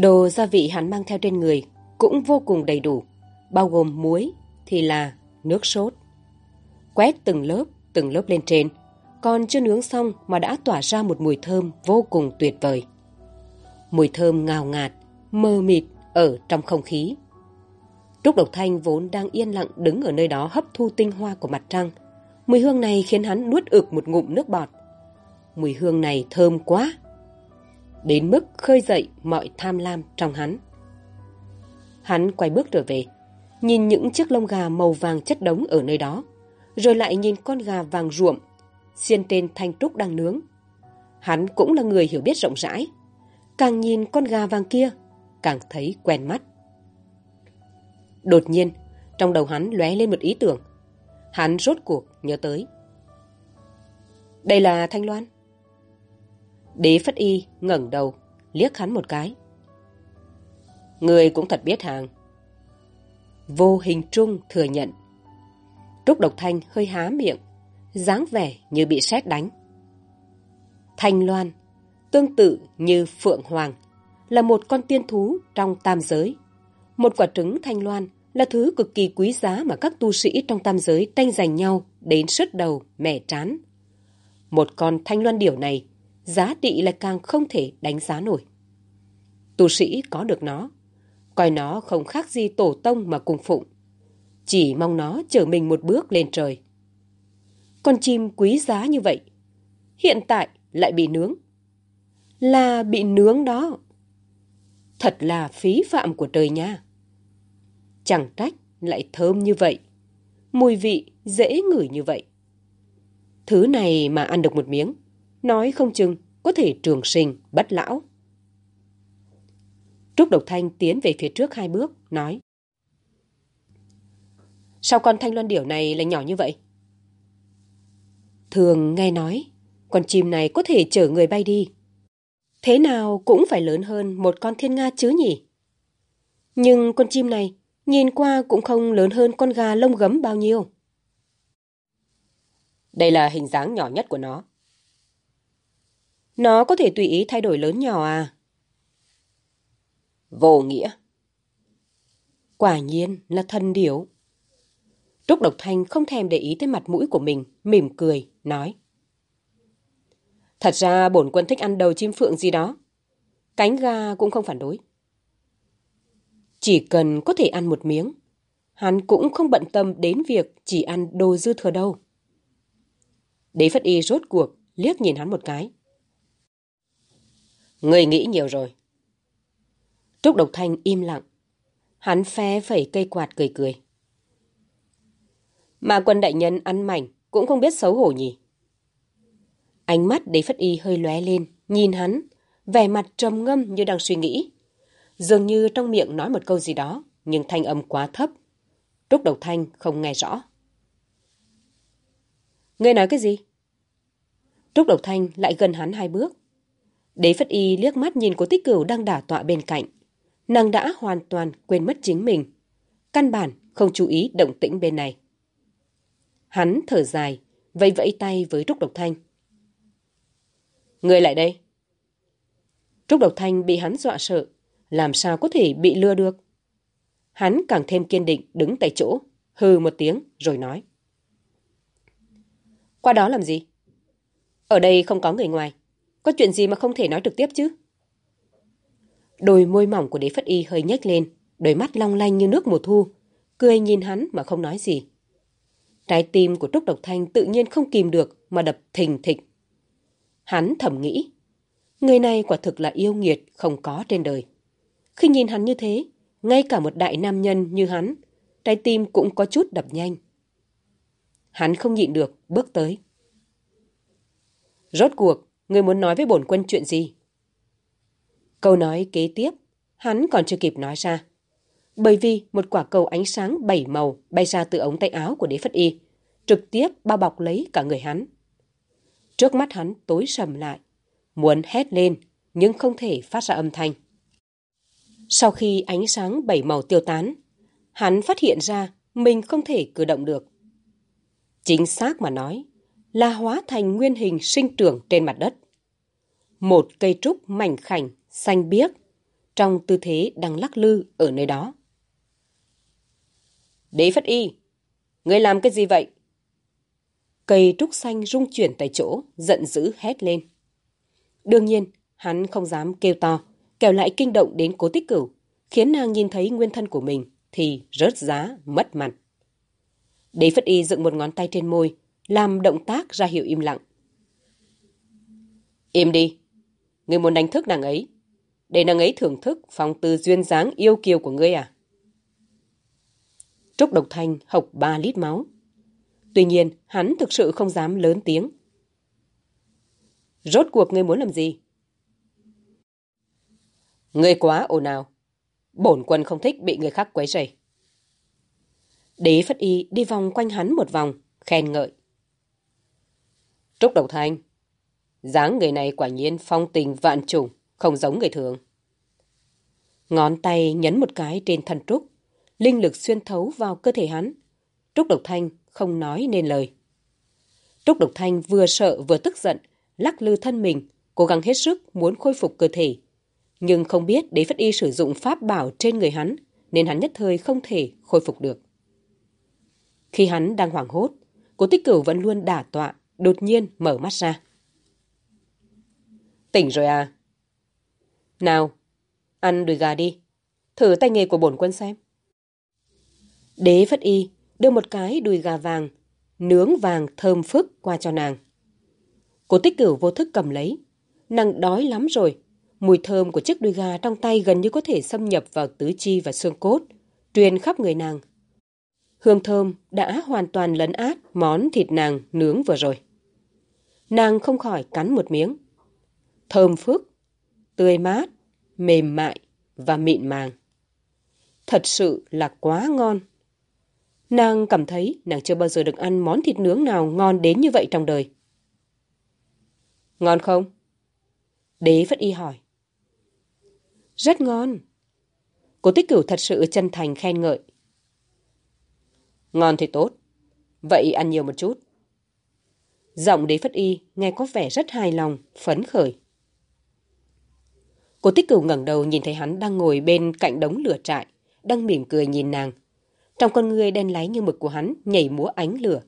Đồ gia vị hắn mang theo trên người cũng vô cùng đầy đủ, bao gồm muối, thì là nước sốt. Quét từng lớp, từng lớp lên trên, còn chưa nướng xong mà đã tỏa ra một mùi thơm vô cùng tuyệt vời. Mùi thơm ngào ngạt, mơ mịt ở trong không khí. Trúc Độc Thanh vốn đang yên lặng đứng ở nơi đó hấp thu tinh hoa của mặt trăng. Mùi hương này khiến hắn nuốt ực một ngụm nước bọt. Mùi hương này thơm quá, đến mức khơi dậy mọi tham lam trong hắn. Hắn quay bước trở về, nhìn những chiếc lông gà màu vàng chất đống ở nơi đó, rồi lại nhìn con gà vàng ruộm, xiên trên thanh trúc đang nướng. Hắn cũng là người hiểu biết rộng rãi, càng nhìn con gà vàng kia, càng thấy quen mắt. Đột nhiên, trong đầu hắn lóe lên một ý tưởng. Hắn rốt cuộc nhớ tới. Đây là Thanh Loan. Đế Phất Y ngẩng đầu, liếc hắn một cái. Người cũng thật biết hàng. Vô hình trung thừa nhận. Trúc Độc Thanh hơi há miệng, dáng vẻ như bị sét đánh. Thanh Loan, tương tự như Phượng Hoàng, là một con tiên thú trong tam giới. Một quả trứng Thanh Loan là thứ cực kỳ quý giá mà các tu sĩ trong tam giới tranh giành nhau đến sứt đầu, mẻ trán. Một con Thanh Loan điểu này giá trị lại càng không thể đánh giá nổi. Tu sĩ có được nó, coi nó không khác gì tổ tông mà cùng phụng. Chỉ mong nó chở mình một bước lên trời. Con chim quý giá như vậy, hiện tại lại bị nướng. Là bị nướng đó. Thật là phí phạm của trời nha. Chẳng trách lại thơm như vậy. Mùi vị dễ ngửi như vậy. Thứ này mà ăn được một miếng nói không chừng có thể trường sinh, bất lão. Trúc Độc Thanh tiến về phía trước hai bước, nói. Sao con thanh loan điểu này lại nhỏ như vậy? Thường nghe nói, con chim này có thể chở người bay đi. Thế nào cũng phải lớn hơn một con thiên nga chứ nhỉ? Nhưng con chim này nhìn qua cũng không lớn hơn con gà lông gấm bao nhiêu. Đây là hình dáng nhỏ nhất của nó. Nó có thể tùy ý thay đổi lớn nhỏ à? Vô nghĩa. Quả nhiên là thân điểu. Trúc Độc Thanh không thèm để ý tới mặt mũi của mình, mỉm cười, nói. Thật ra bổn quân thích ăn đầu chim phượng gì đó. Cánh gà cũng không phản đối. Chỉ cần có thể ăn một miếng, hắn cũng không bận tâm đến việc chỉ ăn đồ dư thừa đâu. Đế Phất Y rốt cuộc, liếc nhìn hắn một cái. Người nghĩ nhiều rồi. Trúc Độc Thanh im lặng. Hắn phe phẩy cây quạt cười cười. Mà quân đại nhân ăn mảnh cũng không biết xấu hổ nhỉ. Ánh mắt đế phất y hơi lóe lên, nhìn hắn, vẻ mặt trầm ngâm như đang suy nghĩ. Dường như trong miệng nói một câu gì đó, nhưng thanh âm quá thấp. Trúc Độc Thanh không nghe rõ. Ngươi nói cái gì? Trúc Độc Thanh lại gần hắn hai bước. Đế Phất Y liếc mắt nhìn cố tích cửu đang đả tọa bên cạnh. Nàng đã hoàn toàn quên mất chính mình. Căn bản không chú ý động tĩnh bên này. Hắn thở dài, vẫy vẫy tay với Trúc Độc Thanh. Người lại đây. Trúc Độc Thanh bị hắn dọa sợ, làm sao có thể bị lừa được. Hắn càng thêm kiên định đứng tại chỗ, hừ một tiếng rồi nói. Qua đó làm gì? Ở đây không có người ngoài. Có chuyện gì mà không thể nói trực tiếp chứ? Đôi môi mỏng của đế phất y hơi nhếch lên, đôi mắt long lanh như nước mùa thu, cười nhìn hắn mà không nói gì. Trái tim của Trúc Độc Thanh tự nhiên không kìm được mà đập thình thịch. Hắn thầm nghĩ, người này quả thực là yêu nghiệt không có trên đời. Khi nhìn hắn như thế, ngay cả một đại nam nhân như hắn, trái tim cũng có chút đập nhanh. Hắn không nhịn được, bước tới. Rốt cuộc, người muốn nói với bổn quân chuyện gì? Câu nói kế tiếp, hắn còn chưa kịp nói ra. Bởi vì một quả cầu ánh sáng bảy màu bay ra từ ống tay áo của đế phất y, trực tiếp bao bọc lấy cả người hắn. Trước mắt hắn tối sầm lại, muốn hét lên nhưng không thể phát ra âm thanh. Sau khi ánh sáng bảy màu tiêu tán, hắn phát hiện ra mình không thể cử động được. Chính xác mà nói, là hóa thành nguyên hình sinh trưởng trên mặt đất. Một cây trúc mảnh khảnh, xanh biếc, trong tư thế đang lắc lư ở nơi đó. Đế Phất Y, người làm cái gì vậy? Cây trúc xanh rung chuyển tại chỗ, giận dữ hét lên. Đương nhiên, hắn không dám kêu to, kẻo lại kinh động đến cố tích cửu, khiến nàng nhìn thấy nguyên thân của mình thì rớt giá, mất mặt. Đế Phất Y dựng một ngón tay trên môi, làm động tác ra hiệu im lặng. Im đi, ngươi muốn đánh thức nàng ấy, để nàng ấy thưởng thức phong tư duyên dáng yêu kiều của ngươi à? Trúc Độc Thanh hộc ba lít máu. Tuy nhiên, hắn thực sự không dám lớn tiếng. Rốt cuộc ngươi muốn làm gì? Ngươi quá ồn ào. Bổn quân không thích bị người khác quấy rầy. Đế Phất Y đi vòng quanh hắn một vòng, khen ngợi. Trúc Độc Thanh, dáng người này quả nhiên phong tình vạn trùng, không giống người thường. Ngón tay nhấn một cái trên thân Trúc, linh lực xuyên thấu vào cơ thể hắn. Trúc Độc Thanh không nói nên lời. Trúc Độc Thanh vừa sợ vừa tức giận, lắc lư thân mình, cố gắng hết sức muốn khôi phục cơ thể. Nhưng không biết đế phất y sử dụng pháp bảo trên người hắn, nên hắn nhất thời không thể khôi phục được. Khi hắn đang hoảng hốt, cố tích cửu vẫn luôn đả tọa, đột nhiên mở mắt ra. Tỉnh rồi à? Nào, ăn đùi gà đi, thử tay nghề của bổn quân xem. Đế phất y đưa một cái đùi gà vàng, nướng vàng thơm phức qua cho nàng. Cố tích cửu vô thức cầm lấy. Nàng đói lắm rồi. Mùi thơm của chiếc đùi gà trong tay gần như có thể xâm nhập vào tứ chi và xương cốt, truyền khắp người nàng. Hương thơm đã hoàn toàn lấn át món thịt nàng nướng vừa rồi. Nàng không khỏi cắn một miếng. Thơm phức, tươi mát, mềm mại và mịn màng. Thật sự là quá ngon. Nàng cảm thấy nàng chưa bao giờ được ăn món thịt nướng nào ngon đến như vậy trong đời. Ngon không? Đế Phất Y hỏi. Rất ngon. Cô tích cửu thật sự chân thành khen ngợi. Ngon thì tốt. Vậy ăn nhiều một chút. Giọng đế Phất Y nghe có vẻ rất hài lòng, phấn khởi. Cô tích cửu ngẩng đầu nhìn thấy hắn đang ngồi bên cạnh đống lửa trại, đang mỉm cười nhìn nàng. Trong con người đen láy như mực của hắn nhảy múa ánh lửa,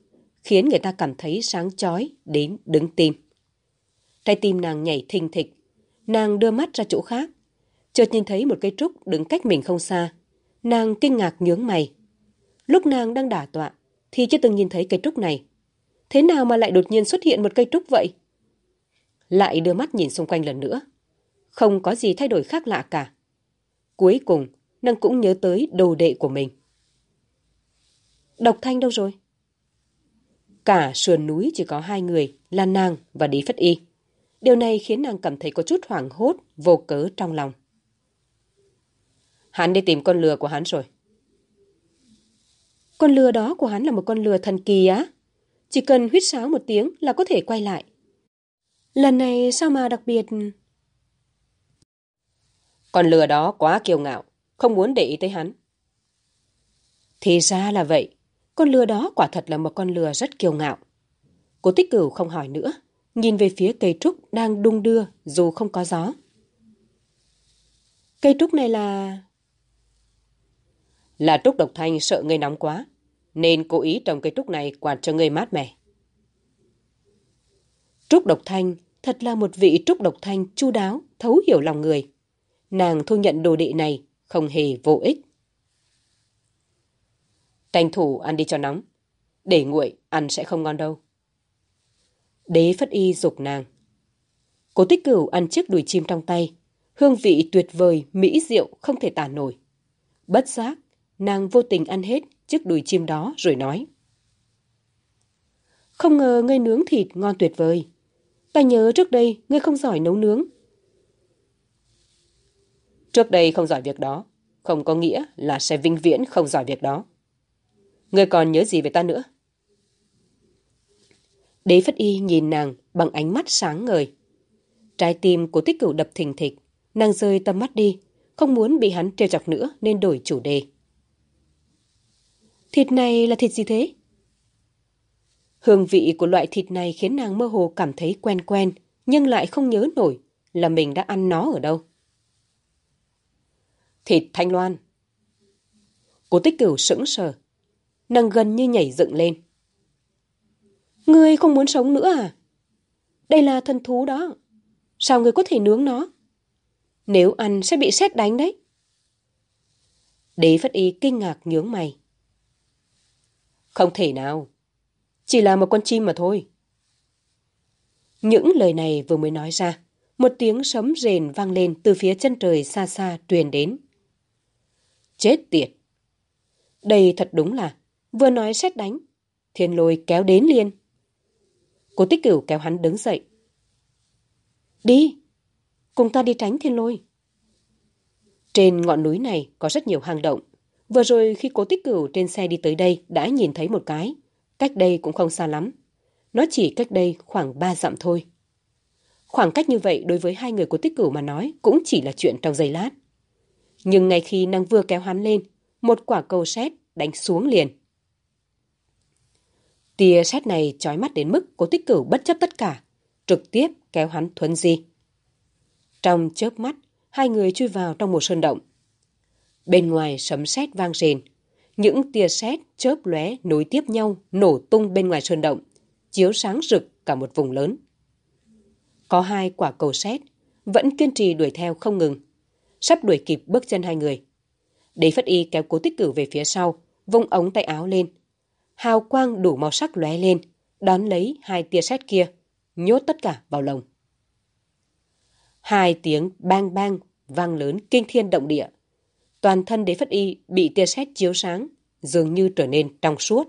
khiến người ta cảm thấy sáng chói đến đứng tim. Trái tim nàng nhảy thình thịch, nàng đưa mắt ra chỗ khác. Chợt nhìn thấy một cây trúc đứng cách mình không xa. Nàng kinh ngạc nhướng mày. Lúc nàng đang đả tọa, thì chưa từng nhìn thấy cây trúc này. Thế nào mà lại đột nhiên xuất hiện một cây trúc vậy? Lại đưa mắt nhìn xung quanh lần nữa. Không có gì thay đổi khác lạ cả. Cuối cùng, nàng cũng nhớ tới đồ đệ của mình. Độc Thanh đâu rồi? Cả sườn núi chỉ có hai người là nàng và Lý Phất Y. Điều này khiến nàng cảm thấy có chút hoảng hốt, vô cớ trong lòng. Hắn đi tìm con lừa của hắn rồi. Con lừa đó của hắn là một con lừa thần kỳ á. Chỉ cần huyết sáo một tiếng là có thể quay lại. Lần này sao mà đặc biệt... Con lừa đó quá kiêu ngạo, không muốn để ý tới hắn. Thì ra là vậy, con lừa đó quả thật là một con lừa rất kiêu ngạo. Cố tích cửu không hỏi nữa, nhìn về phía cây trúc đang đung đưa dù không có gió. Cây trúc này là... Là trúc độc thanh sợ ngươi nóng quá, nên cố ý trồng cây trúc này quạt cho ngươi mát mẻ. Trúc độc thanh thật là một vị trúc độc thanh chu đáo, thấu hiểu lòng người. Nàng thu nhận đồ đệ này không hề vô ích. Tranh thủ ăn đi cho nóng. Để nguội, ăn sẽ không ngon đâu. Đế phất y dục nàng. Cố tích cửu ăn chiếc đùi chim trong tay. Hương vị tuyệt vời, mỹ diệu không thể tả nổi. Bất giác, nàng vô tình ăn hết chiếc đùi chim đó rồi nói. Không ngờ ngươi nướng thịt ngon tuyệt vời. Ta nhớ trước đây ngươi không giỏi nấu nướng. Trước đây không giỏi việc đó, không có nghĩa là sẽ vinh viễn không giỏi việc đó. Ngươi còn nhớ gì về ta nữa? Đế Phất Y nhìn nàng bằng ánh mắt sáng ngời. Trái tim của tích cửu đập thình thịch, nàng rơi tâm mắt đi, không muốn bị hắn trêu chọc nữa nên đổi chủ đề. Thịt này là thịt gì thế? Hương vị của loại thịt này khiến nàng mơ hồ cảm thấy quen quen, nhưng lại không nhớ nổi là mình đã ăn nó ở đâu. Thịt thanh loan. Cố tích cửu sững sờ. Nàng gần như nhảy dựng lên. Ngươi không muốn sống nữa à? Đây là thân thú đó. Sao ngươi có thể nướng nó? Nếu ăn sẽ bị xét đánh đấy. Đế Phất Y kinh ngạc nhướng mày. Không thể nào. Chỉ là một con chim mà thôi. Những lời này vừa mới nói ra, một tiếng sấm rền vang lên từ phía chân trời xa xa truyền đến. Chết tiệt! Đây thật đúng là, vừa nói xét đánh, thiên lôi kéo đến liền. Cô tích cửu kéo hắn đứng dậy. Đi! Cùng ta đi tránh thiên lôi. Trên ngọn núi này có rất nhiều hang động. Vừa rồi khi cố tích cửu trên xe đi tới đây đã nhìn thấy một cái. Cách đây cũng không xa lắm. Nó chỉ cách đây khoảng ba dặm thôi. Khoảng cách như vậy đối với hai người của tích cửu mà nói cũng chỉ là chuyện trong giây lát. Nhưng ngay khi năng vừa kéo hắn lên, một quả cầu sét đánh xuống liền. Tia sét này chói mắt đến mức cố tích cửu bất chấp tất cả, trực tiếp kéo hắn thuấn di. Trong chớp mắt, hai người chui vào trong một sơn động. Bên ngoài sấm sét vang rền, những tia sét chớp lóe nối tiếp nhau nổ tung bên ngoài sơn động, chiếu sáng rực cả một vùng lớn. Có hai quả cầu sét vẫn kiên trì đuổi theo không ngừng, sắp đuổi kịp bước chân hai người. Đế Phất Y kéo cố tích cử về phía sau, vung ống tay áo lên. Hào quang đủ màu sắc lóe lên, đón lấy hai tia sét kia, nhốt tất cả vào lồng. Hai tiếng bang bang vang lớn kinh thiên động địa. Toàn thân đế phất y bị tia sét chiếu sáng, dường như trở nên trong suốt.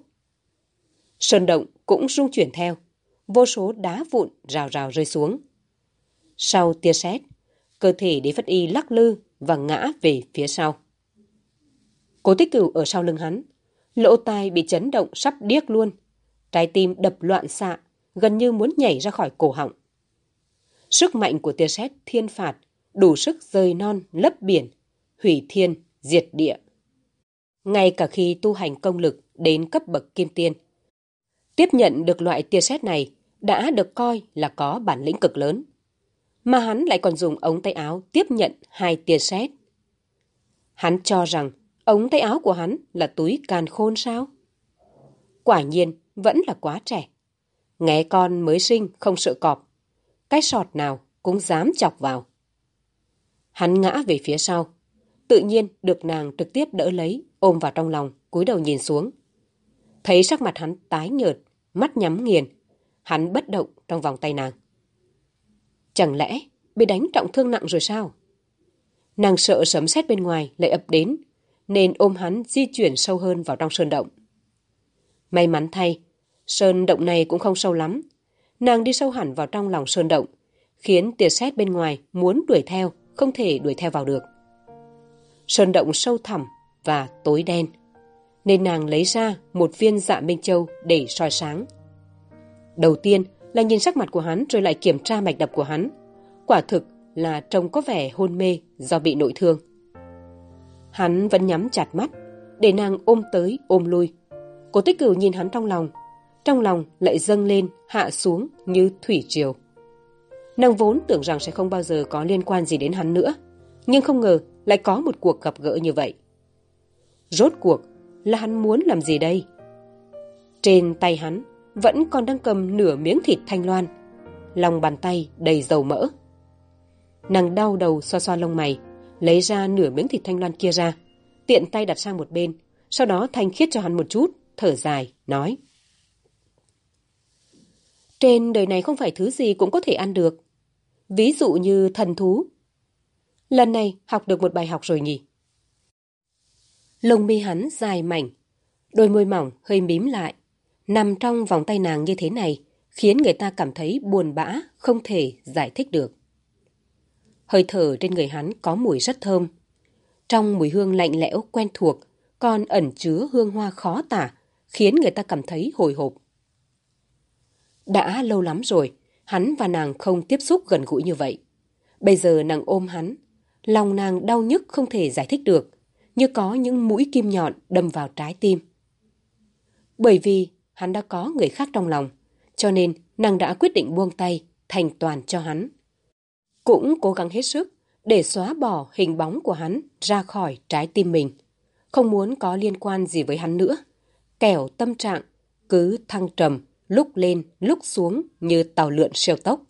Sơn động cũng rung chuyển theo, vô số đá vụn rào rào rơi xuống. Sau tia sét, cơ thể đế phất y lắc lư và ngã về phía sau. Cố tích cửu ở sau lưng hắn, lỗ tai bị chấn động sắp điếc luôn. Trái tim đập loạn xạ, gần như muốn nhảy ra khỏi cổ họng. Sức mạnh của tia sét thiên phạt đủ sức rơi non lấp biển, hủy thiên, diệt địa. Ngay cả khi tu hành công lực đến cấp bậc kim tiên, tiếp nhận được loại tia sét này đã được coi là có bản lĩnh cực lớn. Mà hắn lại còn dùng ống tay áo tiếp nhận hai tia sét. Hắn cho rằng ống tay áo của hắn là túi càn khôn sao? Quả nhiên vẫn là quá trẻ. Nghe con mới sinh không sợ cọp. Cái sọt nào cũng dám chọc vào. Hắn ngã về phía sau. Tự nhiên được nàng trực tiếp đỡ lấy, ôm vào trong lòng, cúi đầu nhìn xuống. Thấy sắc mặt hắn tái nhợt, mắt nhắm nghiền. Hắn bất động trong vòng tay nàng. Chẳng lẽ bị đánh trọng thương nặng rồi sao? Nàng sợ sấm sét bên ngoài lại ập đến, nên ôm hắn di chuyển sâu hơn vào trong sơn động. May mắn thay, sơn động này cũng không sâu lắm. Nàng đi sâu hẳn vào trong lòng sơn động, khiến tia sét bên ngoài muốn đuổi theo, không thể đuổi theo vào được. Sơn động sâu thẳm và tối đen, nên nàng lấy ra một viên dạ minh châu để soi sáng. Đầu tiên là nhìn sắc mặt của hắn rồi lại kiểm tra mạch đập của hắn. Quả thực là trông có vẻ hôn mê do bị nội thương. Hắn vẫn nhắm chặt mắt, để nàng ôm tới ôm lui. Cố tích cửu nhìn hắn trong lòng, trong lòng lại dâng lên, hạ xuống như thủy triều. Nàng vốn tưởng rằng sẽ không bao giờ có liên quan gì đến hắn nữa, nhưng không ngờ lại có một cuộc gặp gỡ như vậy. Rốt cuộc là hắn muốn làm gì đây? Trên tay hắn vẫn còn đang cầm nửa miếng thịt thanh loan, lòng bàn tay đầy dầu mỡ. Nàng đau đầu xoa xoa lông mày, lấy ra nửa miếng thịt thanh loan kia ra, tiện tay đặt sang một bên, sau đó thanh khiết cho hắn một chút, thở dài, nói. Trên đời này không phải thứ gì cũng có thể ăn được. Ví dụ như thần thú. Lần này học được một bài học rồi nhỉ? Lông mi hắn dài mảnh, đôi môi mỏng hơi mím lại. Nằm trong vòng tay nàng như thế này khiến người ta cảm thấy buồn bã, không thể giải thích được. Hơi thở trên người hắn có mùi rất thơm. Trong mùi hương lạnh lẽo quen thuộc, còn ẩn chứa hương hoa khó tả, khiến người ta cảm thấy hồi hộp. Đã lâu lắm rồi, hắn và nàng không tiếp xúc gần gũi như vậy. Bây giờ nàng ôm hắn, lòng nàng đau nhức không thể giải thích được, như có những mũi kim nhọn đâm vào trái tim. Bởi vì hắn đã có người khác trong lòng, cho nên nàng đã quyết định buông tay, thành toàn cho hắn. Cũng cố gắng hết sức để xóa bỏ hình bóng của hắn ra khỏi trái tim mình. Không muốn có liên quan gì với hắn nữa. Kẻo tâm trạng cứ thăng trầm, lúc lên, lúc xuống như tàu lượn siêu tốc.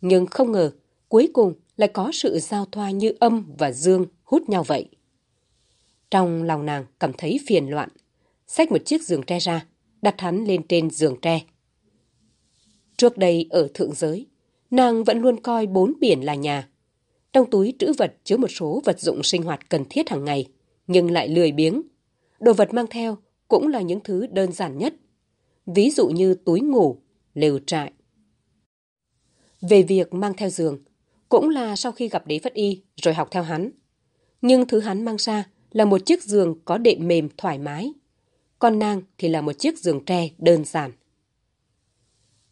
Nhưng không ngờ, cuối cùng lại có sự giao thoa như âm và dương hút nhau vậy. Trong lòng nàng cảm thấy phiền loạn, xách một chiếc giường tre ra, đặt hắn lên trên giường tre. Trước đây ở thượng giới, nàng vẫn luôn coi bốn biển là nhà. Trong túi trữ vật chứa một số vật dụng sinh hoạt cần thiết hàng ngày, nhưng lại lười biếng. Đồ vật mang theo cũng là những thứ đơn giản nhất. Ví dụ như túi ngủ, lều trại. Về việc mang theo giường, cũng là sau khi gặp đế phất y rồi học theo hắn. Nhưng thứ hắn mang ra là một chiếc giường có đệm mềm thoải mái. Còn nàng thì là một chiếc giường tre đơn giản.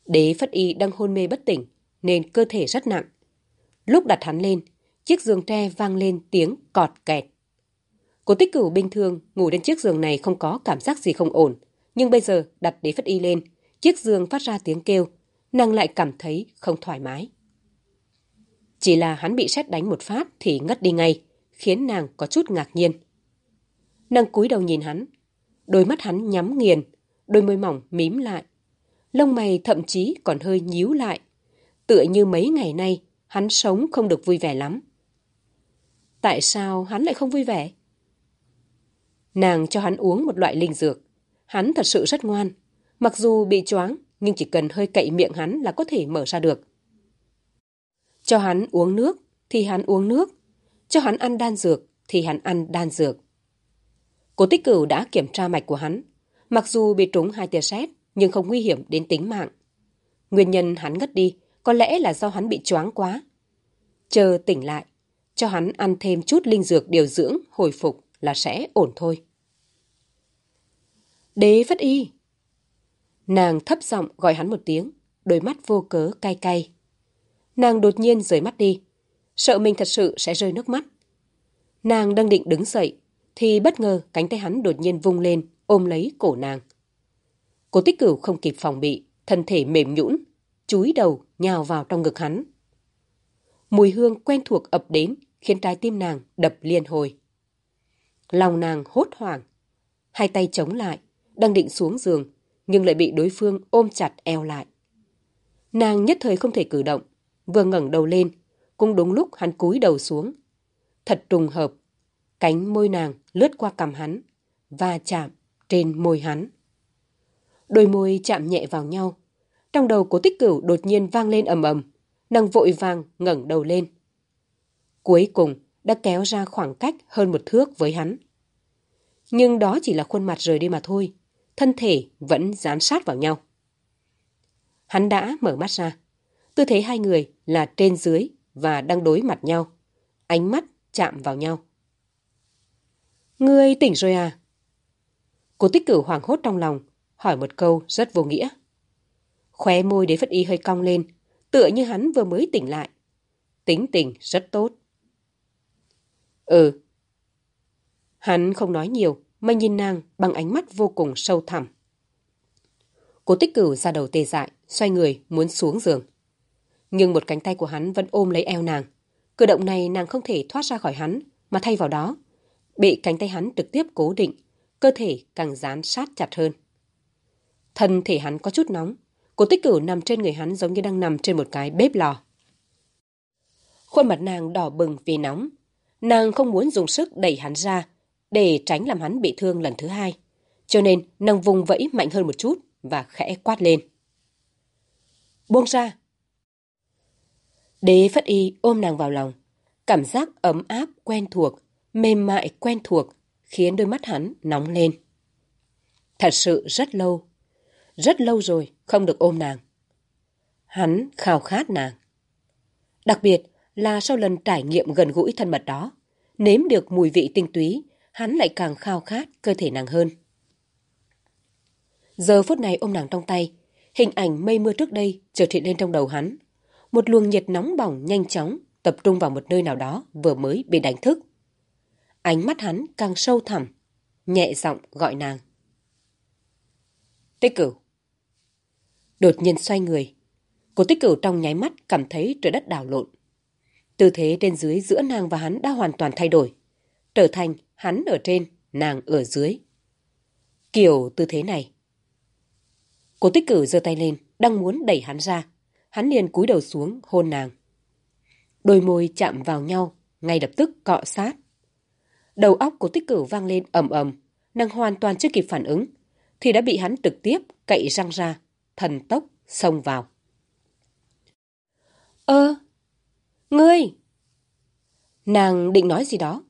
Đế Phất Y đang hôn mê bất tỉnh, nên cơ thể rất nặng. Lúc đặt hắn lên, chiếc giường tre vang lên tiếng cọt kẹt. Cố tích cửu bình thường ngủ trên chiếc giường này không có cảm giác gì không ổn. Nhưng bây giờ đặt đế phất y lên, chiếc giường phát ra tiếng kêu, nàng lại cảm thấy không thoải mái. Chỉ là hắn bị sét đánh một phát thì ngất đi ngay, khiến nàng có chút ngạc nhiên. Nàng cúi đầu nhìn hắn, đôi mắt hắn nhắm nghiền, đôi môi mỏng mím lại, lông mày thậm chí còn hơi nhíu lại. Tựa như mấy ngày nay, hắn sống không được vui vẻ lắm. Tại sao hắn lại không vui vẻ? Nàng cho hắn uống một loại linh dược. Hắn thật sự rất ngoan. Mặc dù bị choáng, nhưng chỉ cần hơi cậy miệng hắn là có thể mở ra được. Cho hắn uống nước, thì hắn uống nước. Cho hắn ăn đan dược, thì hắn ăn đan dược. Cố tích cửu đã kiểm tra mạch của hắn. Mặc dù bị trúng hai tia sét, nhưng không nguy hiểm đến tính mạng. Nguyên nhân hắn ngất đi có lẽ là do hắn bị choáng quá. Chờ tỉnh lại, cho hắn ăn thêm chút linh dược điều dưỡng, hồi phục là sẽ ổn thôi. Đế phất y. Nàng thấp giọng gọi hắn một tiếng, đôi mắt vô cớ cay cay. Nàng đột nhiên rời mắt đi, sợ mình thật sự sẽ rơi nước mắt. Nàng đang định đứng dậy, thì bất ngờ cánh tay hắn đột nhiên vung lên, ôm lấy cổ nàng. Cô tích cửu không kịp phòng bị, thân thể mềm nhũn, chúi đầu nhào vào trong ngực hắn. Mùi hương quen thuộc ập đến khiến trái tim nàng đập liên hồi. Lòng nàng hốt hoảng, hai tay chống lại, đang định xuống giường, nhưng lại bị đối phương ôm chặt eo lại. Nàng nhất thời không thể cử động, vừa ngẩng đầu lên, cũng đúng lúc hắn cúi đầu xuống. Thật trùng hợp, cánh môi nàng lướt qua cằm hắn và chạm trên môi hắn. Đôi môi chạm nhẹ vào nhau. Trong đầu của tích cửu đột nhiên vang lên ầm ầm. Nàng vội vàng ngẩng đầu lên. Cuối cùng đã kéo ra khoảng cách hơn một thước với hắn. Nhưng đó chỉ là khuôn mặt rời đi mà thôi. Thân thể vẫn dán sát vào nhau. Hắn đã mở mắt ra tôi thấy hai người là trên dưới và đang đối mặt nhau. Ánh mắt chạm vào nhau. Ngươi tỉnh rồi à? Cô tích cửu hoàng hốt trong lòng, hỏi một câu rất vô nghĩa. Khóe môi đế phất y hơi cong lên, tựa như hắn vừa mới tỉnh lại. Tính tình rất tốt. Ừ. Hắn không nói nhiều, mà nhìn nàng bằng ánh mắt vô cùng sâu thẳm. Cố tích cửu ra đầu tê dại, xoay người muốn xuống giường. Nhưng một cánh tay của hắn vẫn ôm lấy eo nàng. Cử động này nàng không thể thoát ra khỏi hắn, mà thay vào đó, bị cánh tay hắn trực tiếp cố định, cơ thể càng dán sát chặt hơn. Thân thể hắn có chút nóng. cổ tích cửu nằm trên người hắn giống như đang nằm trên một cái bếp lò. Khuôn mặt nàng đỏ bừng vì nóng. Nàng không muốn dùng sức đẩy hắn ra để tránh làm hắn bị thương lần thứ hai. Cho nên nàng vùng vẫy mạnh hơn một chút và khẽ quát lên. Buông ra! Đế Phất Y ôm nàng vào lòng. Cảm giác ấm áp, quen thuộc, mềm mại, quen thuộc, khiến đôi mắt hắn nóng lên. Thật sự rất lâu, rất lâu rồi không được ôm nàng. Hắn khao khát nàng. Đặc biệt là sau lần trải nghiệm gần gũi thân mật đó, nếm được mùi vị tinh túy, hắn lại càng khao khát cơ thể nàng hơn. Giờ phút này ôm nàng trong tay, hình ảnh mây mưa trước đây chợt hiện lên trong đầu hắn. Một luồng nhiệt nóng bỏng nhanh chóng tập trung vào một nơi nào đó vừa mới bị đánh thức. Ánh mắt hắn càng sâu thẳm, nhẹ giọng gọi nàng. Tích cửu. Đột nhiên xoay người. Cô tích cửu trong nháy mắt cảm thấy trời đất đảo lộn. Tư thế trên dưới giữa nàng và hắn đã hoàn toàn thay đổi. Trở thành hắn ở trên, nàng ở dưới. Kiểu tư thế này. Cô tích cửu giơ tay lên, đang muốn đẩy hắn ra. Hắn liền cúi đầu xuống hôn nàng. Đôi môi chạm vào nhau, ngay lập tức cọ sát. Đầu óc của tích cửu vang lên ầm ầm, nàng hoàn toàn chưa kịp phản ứng, thì đã bị hắn trực tiếp cậy răng ra, thần tốc xông vào. Ơ, ngươi! Nàng định nói gì đó,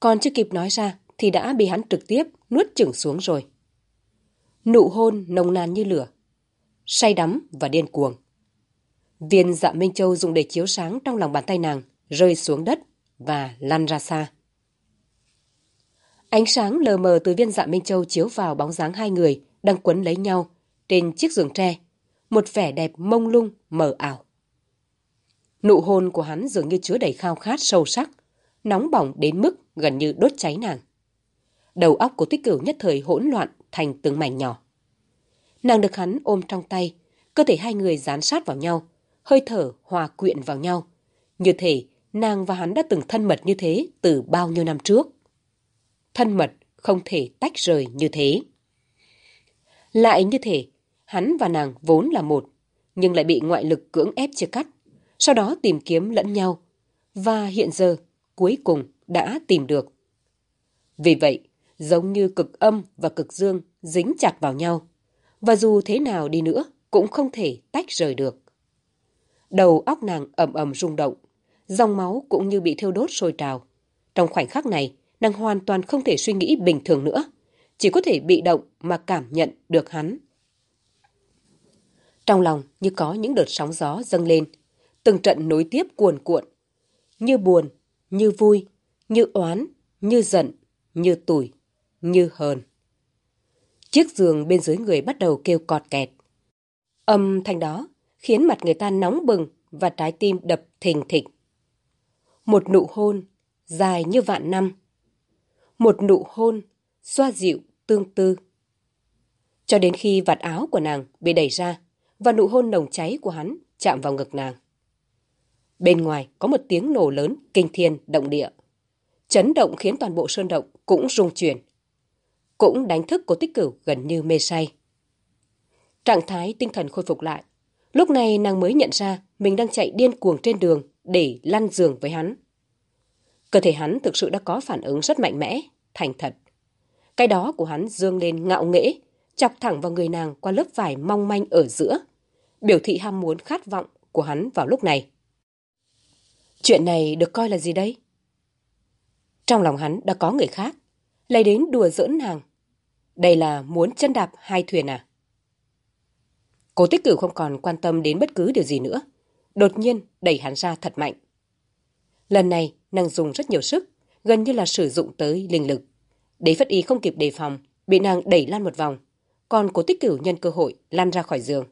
còn chưa kịp nói ra thì đã bị hắn trực tiếp nuốt chửng xuống rồi. Nụ hôn nồng nàn như lửa, say đắm và điên cuồng. Viên dạ Minh Châu dùng để chiếu sáng trong lòng bàn tay nàng, rơi xuống đất và lăn ra xa. Ánh sáng lờ mờ từ viên dạ Minh Châu chiếu vào bóng dáng hai người đang quấn lấy nhau trên chiếc giường tre. Một vẻ đẹp mông lung, mờ ảo. Nụ hôn của hắn dường như chứa đầy khao khát sâu sắc, nóng bỏng đến mức gần như đốt cháy nàng. Đầu óc của tích cửu nhất thời hỗn loạn thành từng mảnh nhỏ. Nàng được hắn ôm trong tay, cơ thể hai người dán sát vào nhau, hơi thở hòa quyện vào nhau. Như thể nàng và hắn đã từng thân mật như thế từ bao nhiêu năm trước. Thân mật không thể tách rời như thế. Lại như thể, hắn và nàng vốn là một, nhưng lại bị ngoại lực cưỡng ép chia cắt, sau đó tìm kiếm lẫn nhau, và hiện giờ, cuối cùng đã tìm được. Vì vậy, giống như cực âm và cực dương dính chặt vào nhau, và dù thế nào đi nữa cũng không thể tách rời được. Đầu óc nàng ầm ầm rung động, dòng máu cũng như bị thiêu đốt sôi trào. Trong khoảnh khắc này, nàng hoàn toàn không thể suy nghĩ bình thường nữa, chỉ có thể bị động mà cảm nhận được hắn. Trong lòng như có những đợt sóng gió dâng lên, từng trận nối tiếp cuồn cuộn, như buồn, như vui, như oán, như giận, như tủi, như hờn. Chiếc giường bên dưới người bắt đầu kêu cọt kẹt. Âm thanh đó khiến mặt người ta nóng bừng và trái tim đập thình thịch. Một nụ hôn dài như vạn năm. Một nụ hôn xoa dịu tương tư. Cho đến khi vạt áo của nàng bị đẩy ra và nụ hôn nồng cháy của hắn chạm vào ngực nàng. Bên ngoài có một tiếng nổ lớn kinh thiên động địa. Chấn động khiến toàn bộ sơn động cũng rung chuyển. Cũng đánh thức cô tích cửu gần như mê say. Trạng thái tinh thần khôi phục lại, Lúc này nàng mới nhận ra mình đang chạy điên cuồng trên đường để lăn giường với hắn. Cơ thể hắn thực sự đã có phản ứng rất mạnh mẽ, thành thật. Cái đó của hắn dương lên ngạo nghễ, chọc thẳng vào người nàng qua lớp vải mong manh ở giữa, biểu thị ham muốn khát vọng của hắn vào lúc này. Chuyện này được coi là gì đây? Trong lòng hắn đã có người khác, lấy đến đùa giỡn nàng. Đây là muốn chân đạp hai thuyền à? Cố tích cửu không còn quan tâm đến bất cứ điều gì nữa. Đột nhiên đẩy hắn ra thật mạnh. Lần này, nàng dùng rất nhiều sức, gần như là sử dụng tới linh lực. Đế phất y không kịp đề phòng, bị nàng đẩy lan một vòng. Còn cố tích cửu nhân cơ hội lan ra khỏi giường.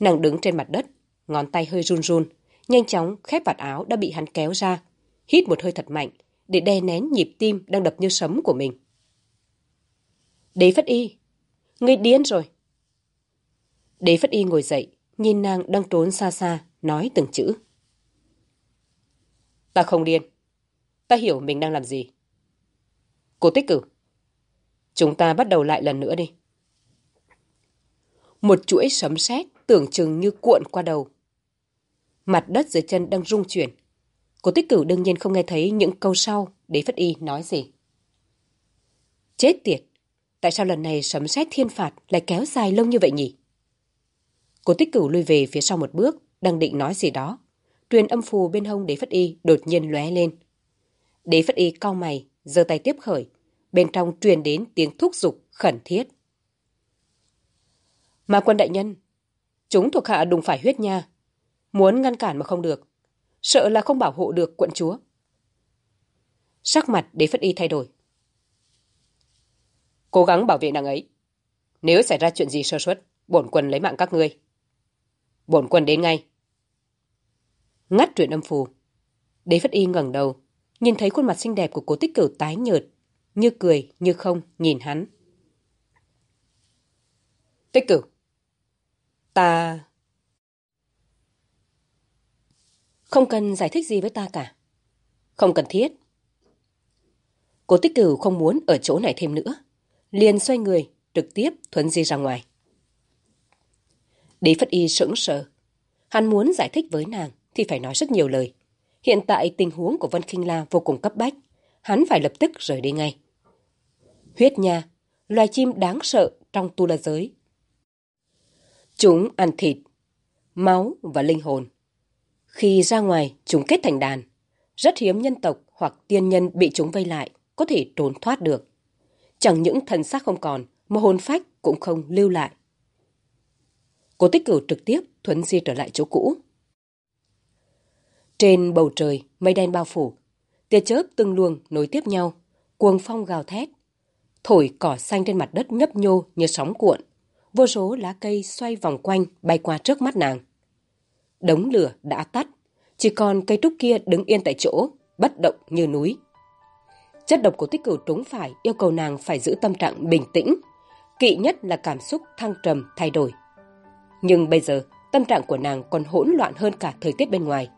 Nàng đứng trên mặt đất, ngón tay hơi run run, nhanh chóng khép vạt áo đã bị hắn kéo ra, hít một hơi thật mạnh để đè nén nhịp tim đang đập như sấm của mình. Đế phất y, ngươi điên rồi. Đế Phất Y ngồi dậy, nhìn nàng đang trốn xa xa, nói từng chữ. Ta không điên. Ta hiểu mình đang làm gì. Cô tích cử. Chúng ta bắt đầu lại lần nữa đi. Một chuỗi sấm sét tưởng chừng như cuộn qua đầu. Mặt đất dưới chân đang rung chuyển. Cô tích cử đương nhiên không nghe thấy những câu sau Đế Phất Y nói gì. Chết tiệt! Tại sao lần này sấm sét thiên phạt lại kéo dài lâu như vậy nhỉ? Cố tích cửu lui về phía sau một bước, đang định nói gì đó. truyền âm phù bên hông đế phất y đột nhiên lóe lên. Đế phất y cau mày, giơ tay tiếp khởi. Bên trong truyền đến tiếng thúc giục khẩn thiết. Mà quân đại nhân, chúng thuộc hạ đùng phải huyết nha. Muốn ngăn cản mà không được. Sợ là không bảo hộ được quận chúa. Sắc mặt đế phất y thay đổi. Cố gắng bảo vệ nàng ấy. Nếu xảy ra chuyện gì sơ suất, bổn quân lấy mạng các ngươi. Bổn quân đến ngay. Ngắt truyện âm phù. Đế phất y ngẩng đầu, nhìn thấy khuôn mặt xinh đẹp của cố tích cửu tái nhợt, như cười, như không, nhìn hắn. Tích cửu. Ta... Không cần giải thích gì với ta cả. Không cần thiết. Cố tích cửu không muốn ở chỗ này thêm nữa. Liền xoay người, trực tiếp thuấn di ra ngoài. Đế Phất Y sững sờ. Hắn muốn giải thích với nàng thì phải nói rất nhiều lời. Hiện tại tình huống của Vân Kinh La vô cùng cấp bách. Hắn phải lập tức rời đi ngay. Huyết nha, loài chim đáng sợ trong tu la giới. Chúng ăn thịt, máu và linh hồn. Khi ra ngoài, chúng kết thành đàn. Rất hiếm nhân tộc hoặc tiên nhân bị chúng vây lại, có thể trốn thoát được. Chẳng những thần xác không còn, mà hồn phách cũng không lưu lại. Cố tích cửu trực tiếp thuấn di trở lại chỗ cũ. Trên bầu trời, mây đen bao phủ. Tia chớp từng luồng nối tiếp nhau, cuồng phong gào thét. Thổi cỏ xanh trên mặt đất nhấp nhô như sóng cuộn. Vô số lá cây xoay vòng quanh bay qua trước mắt nàng. Đống lửa đã tắt, chỉ còn cây trúc kia đứng yên tại chỗ, bất động như núi. Chất độc của tích cửu trúng phải yêu cầu nàng phải giữ tâm trạng bình tĩnh. Kỵ nhất là cảm xúc thăng trầm thay đổi. Nhưng bây giờ, tâm trạng của nàng còn hỗn loạn hơn cả thời tiết bên ngoài.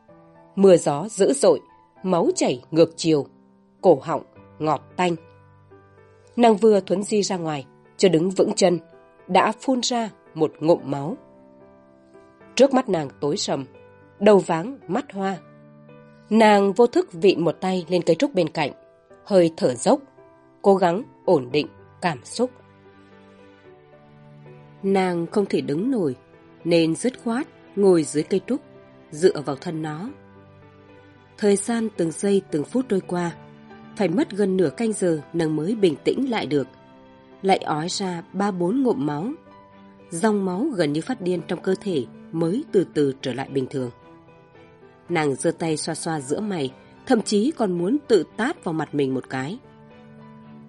Mưa gió dữ dội, máu chảy ngược chiều, cổ họng, ngọt tanh. Nàng vừa thuấn di ra ngoài, chưa đứng vững chân, đã phun ra một ngụm máu. Trước mắt nàng tối sầm, đầu váng, mắt hoa. Nàng vô thức vịn một tay lên cây trúc bên cạnh, hơi thở dốc, cố gắng ổn định cảm xúc. Nàng không thể đứng nổi, nên dứt khoát ngồi dưới cây trúc, dựa vào thân nó. Thời gian từng giây từng phút trôi qua, phải mất gần nửa canh giờ nàng mới bình tĩnh lại được. Lại ói ra ba bốn ngụm máu. Dòng máu gần như phát điên trong cơ thể mới từ từ trở lại bình thường. Nàng giơ tay xoa xoa giữa mày, thậm chí còn muốn tự tát vào mặt mình một cái.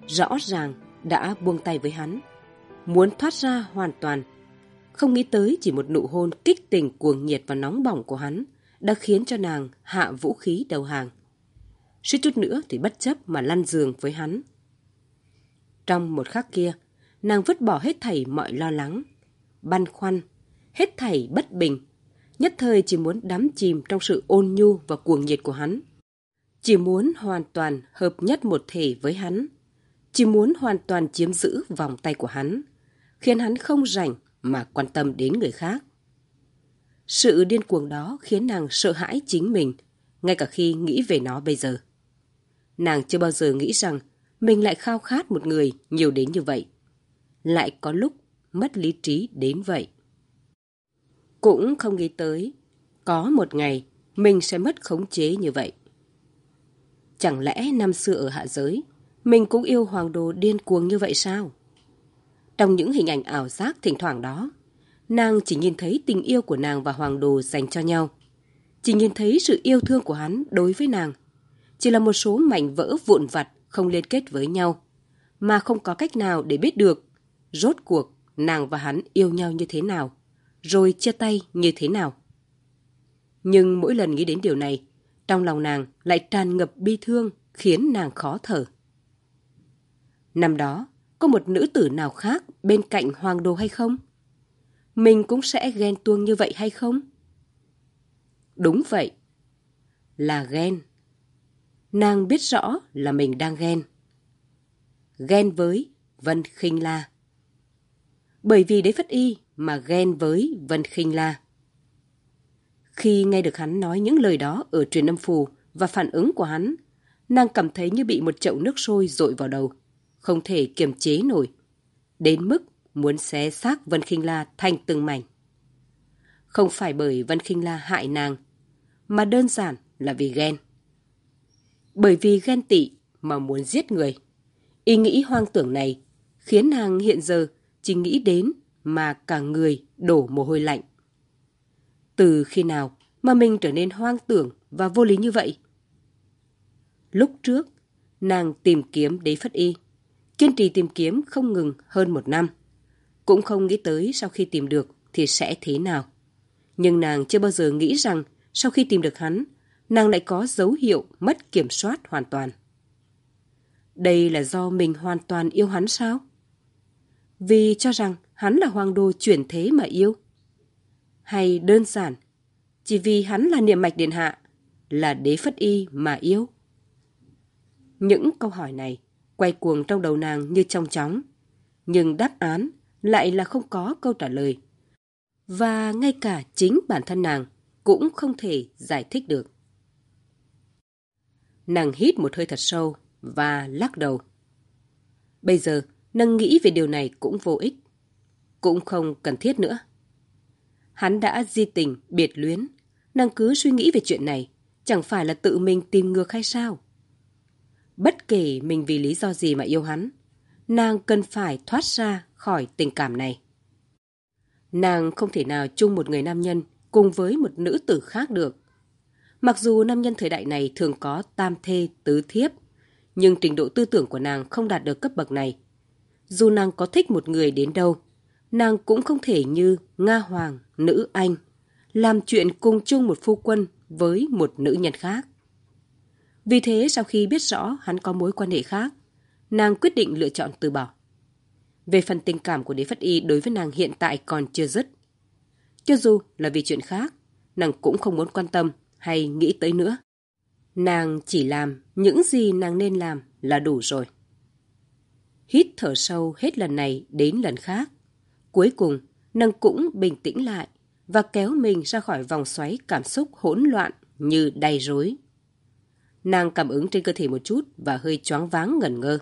Rõ ràng đã buông tay với hắn, muốn thoát ra hoàn toàn. Không nghĩ tới chỉ một nụ hôn kích tình cuồng nhiệt và nóng bỏng của hắn đã khiến cho nàng hạ vũ khí đầu hàng. Suýt chút nữa thì bất chấp mà lăn giường với hắn. Trong một khắc kia, nàng vứt bỏ hết thảy mọi lo lắng, băn khoăn, hết thảy bất bình, nhất thời chỉ muốn đắm chìm trong sự ôn nhu và cuồng nhiệt của hắn. Chỉ muốn hoàn toàn hợp nhất một thể với hắn. Chỉ muốn hoàn toàn chiếm giữ vòng tay của hắn, khiến hắn không rảnh mà quan tâm đến người khác. Sự điên cuồng đó khiến nàng sợ hãi chính mình, ngay cả khi nghĩ về nó bây giờ. Nàng chưa bao giờ nghĩ rằng mình lại khao khát một người nhiều đến như vậy. Lại có lúc mất lý trí đến vậy. Cũng không nghĩ tới, có một ngày mình sẽ mất khống chế như vậy. Chẳng lẽ năm xưa ở hạ giới, mình cũng yêu hoàng đồ điên cuồng như vậy sao? Trong những hình ảnh ảo giác thỉnh thoảng đó, nàng chỉ nhìn thấy tình yêu của nàng và hoàng đồ dành cho nhau. Chỉ nhìn thấy sự yêu thương của hắn đối với nàng. Chỉ là một số mảnh vỡ vụn vặt không liên kết với nhau, mà không có cách nào để biết được rốt cuộc nàng và hắn yêu nhau như thế nào, rồi chia tay như thế nào. Nhưng mỗi lần nghĩ đến điều này, trong lòng nàng lại tràn ngập bi thương khiến nàng khó thở. Năm đó, có một nữ tử nào khác bên cạnh hoàng đồ hay không? Mình cũng sẽ ghen tuông như vậy hay không? Đúng vậy. Là ghen. Nàng biết rõ là mình đang ghen. Ghen với Vân Khinh La. Bởi vì đấy phất y mà ghen với Vân Khinh La. Khi nghe được hắn nói những lời đó ở truyền âm phù và phản ứng của hắn, nàng cảm thấy như bị một chậu nước sôi dội vào đầu, không thể kiềm chế nổi, đến mức muốn xé xác Vân Khinh La thành từng mảnh. Không phải bởi Vân Khinh La hại nàng, mà đơn giản là vì ghen. Bởi vì ghen tị mà muốn giết người. Ý nghĩ hoang tưởng này khiến nàng hiện giờ chỉ nghĩ đến mà cả người đổ mồ hôi lạnh. Từ khi nào mà mình trở nên hoang tưởng và vô lý như vậy? Lúc trước, nàng tìm kiếm đế phất y. Kiên trì tìm kiếm không ngừng hơn một năm. Cũng không nghĩ tới sau khi tìm được thì sẽ thế nào. Nhưng nàng chưa bao giờ nghĩ rằng sau khi tìm được hắn, nàng lại có dấu hiệu mất kiểm soát hoàn toàn. Đây là do mình hoàn toàn yêu hắn sao? Vì cho rằng hắn là hoàng đô chuyển thế mà yêu? Hay đơn giản, chỉ vì hắn là niệm mạch điện hạ, là đế phất y mà yêu? Những câu hỏi này quay cuồng trong đầu nàng như trong chóng, nhưng đáp án lại là không có câu trả lời. Và ngay cả chính bản thân nàng cũng không thể giải thích được. Nàng hít một hơi thật sâu và lắc đầu. Bây giờ, nàng nghĩ về điều này cũng vô ích. Cũng không cần thiết nữa. Hắn đã di tình, biệt luyến. Nàng cứ suy nghĩ về chuyện này. Chẳng phải là tự mình tìm ngược hay sao? Bất kể mình vì lý do gì mà yêu hắn, nàng cần phải thoát ra khỏi tình cảm này. Nàng không thể nào chung một người nam nhân cùng với một nữ tử khác được. Mặc dù nam nhân thời đại này thường có tam thê tứ thiếp, nhưng trình độ tư tưởng của nàng không đạt được cấp bậc này. Dù nàng có thích một người đến đâu, nàng cũng không thể như Nga Hoàng, nữ Anh, làm chuyện cùng chung một phu quân với một nữ nhân khác. Vì thế sau khi biết rõ hắn có mối quan hệ khác, nàng quyết định lựa chọn từ bỏ. Về phần tình cảm của đế phất y đối với nàng hiện tại còn chưa dứt. Cho dù là vì chuyện khác, nàng cũng không muốn quan tâm hay nghĩ tới nữa. Nàng chỉ làm những gì nàng nên làm là đủ rồi. Hít thở sâu hết lần này đến lần khác. Cuối cùng, nàng cũng bình tĩnh lại và kéo mình ra khỏi vòng xoáy cảm xúc hỗn loạn như đầy rối. Nàng cảm ứng trên cơ thể một chút và hơi choáng váng ngẩn ngơ.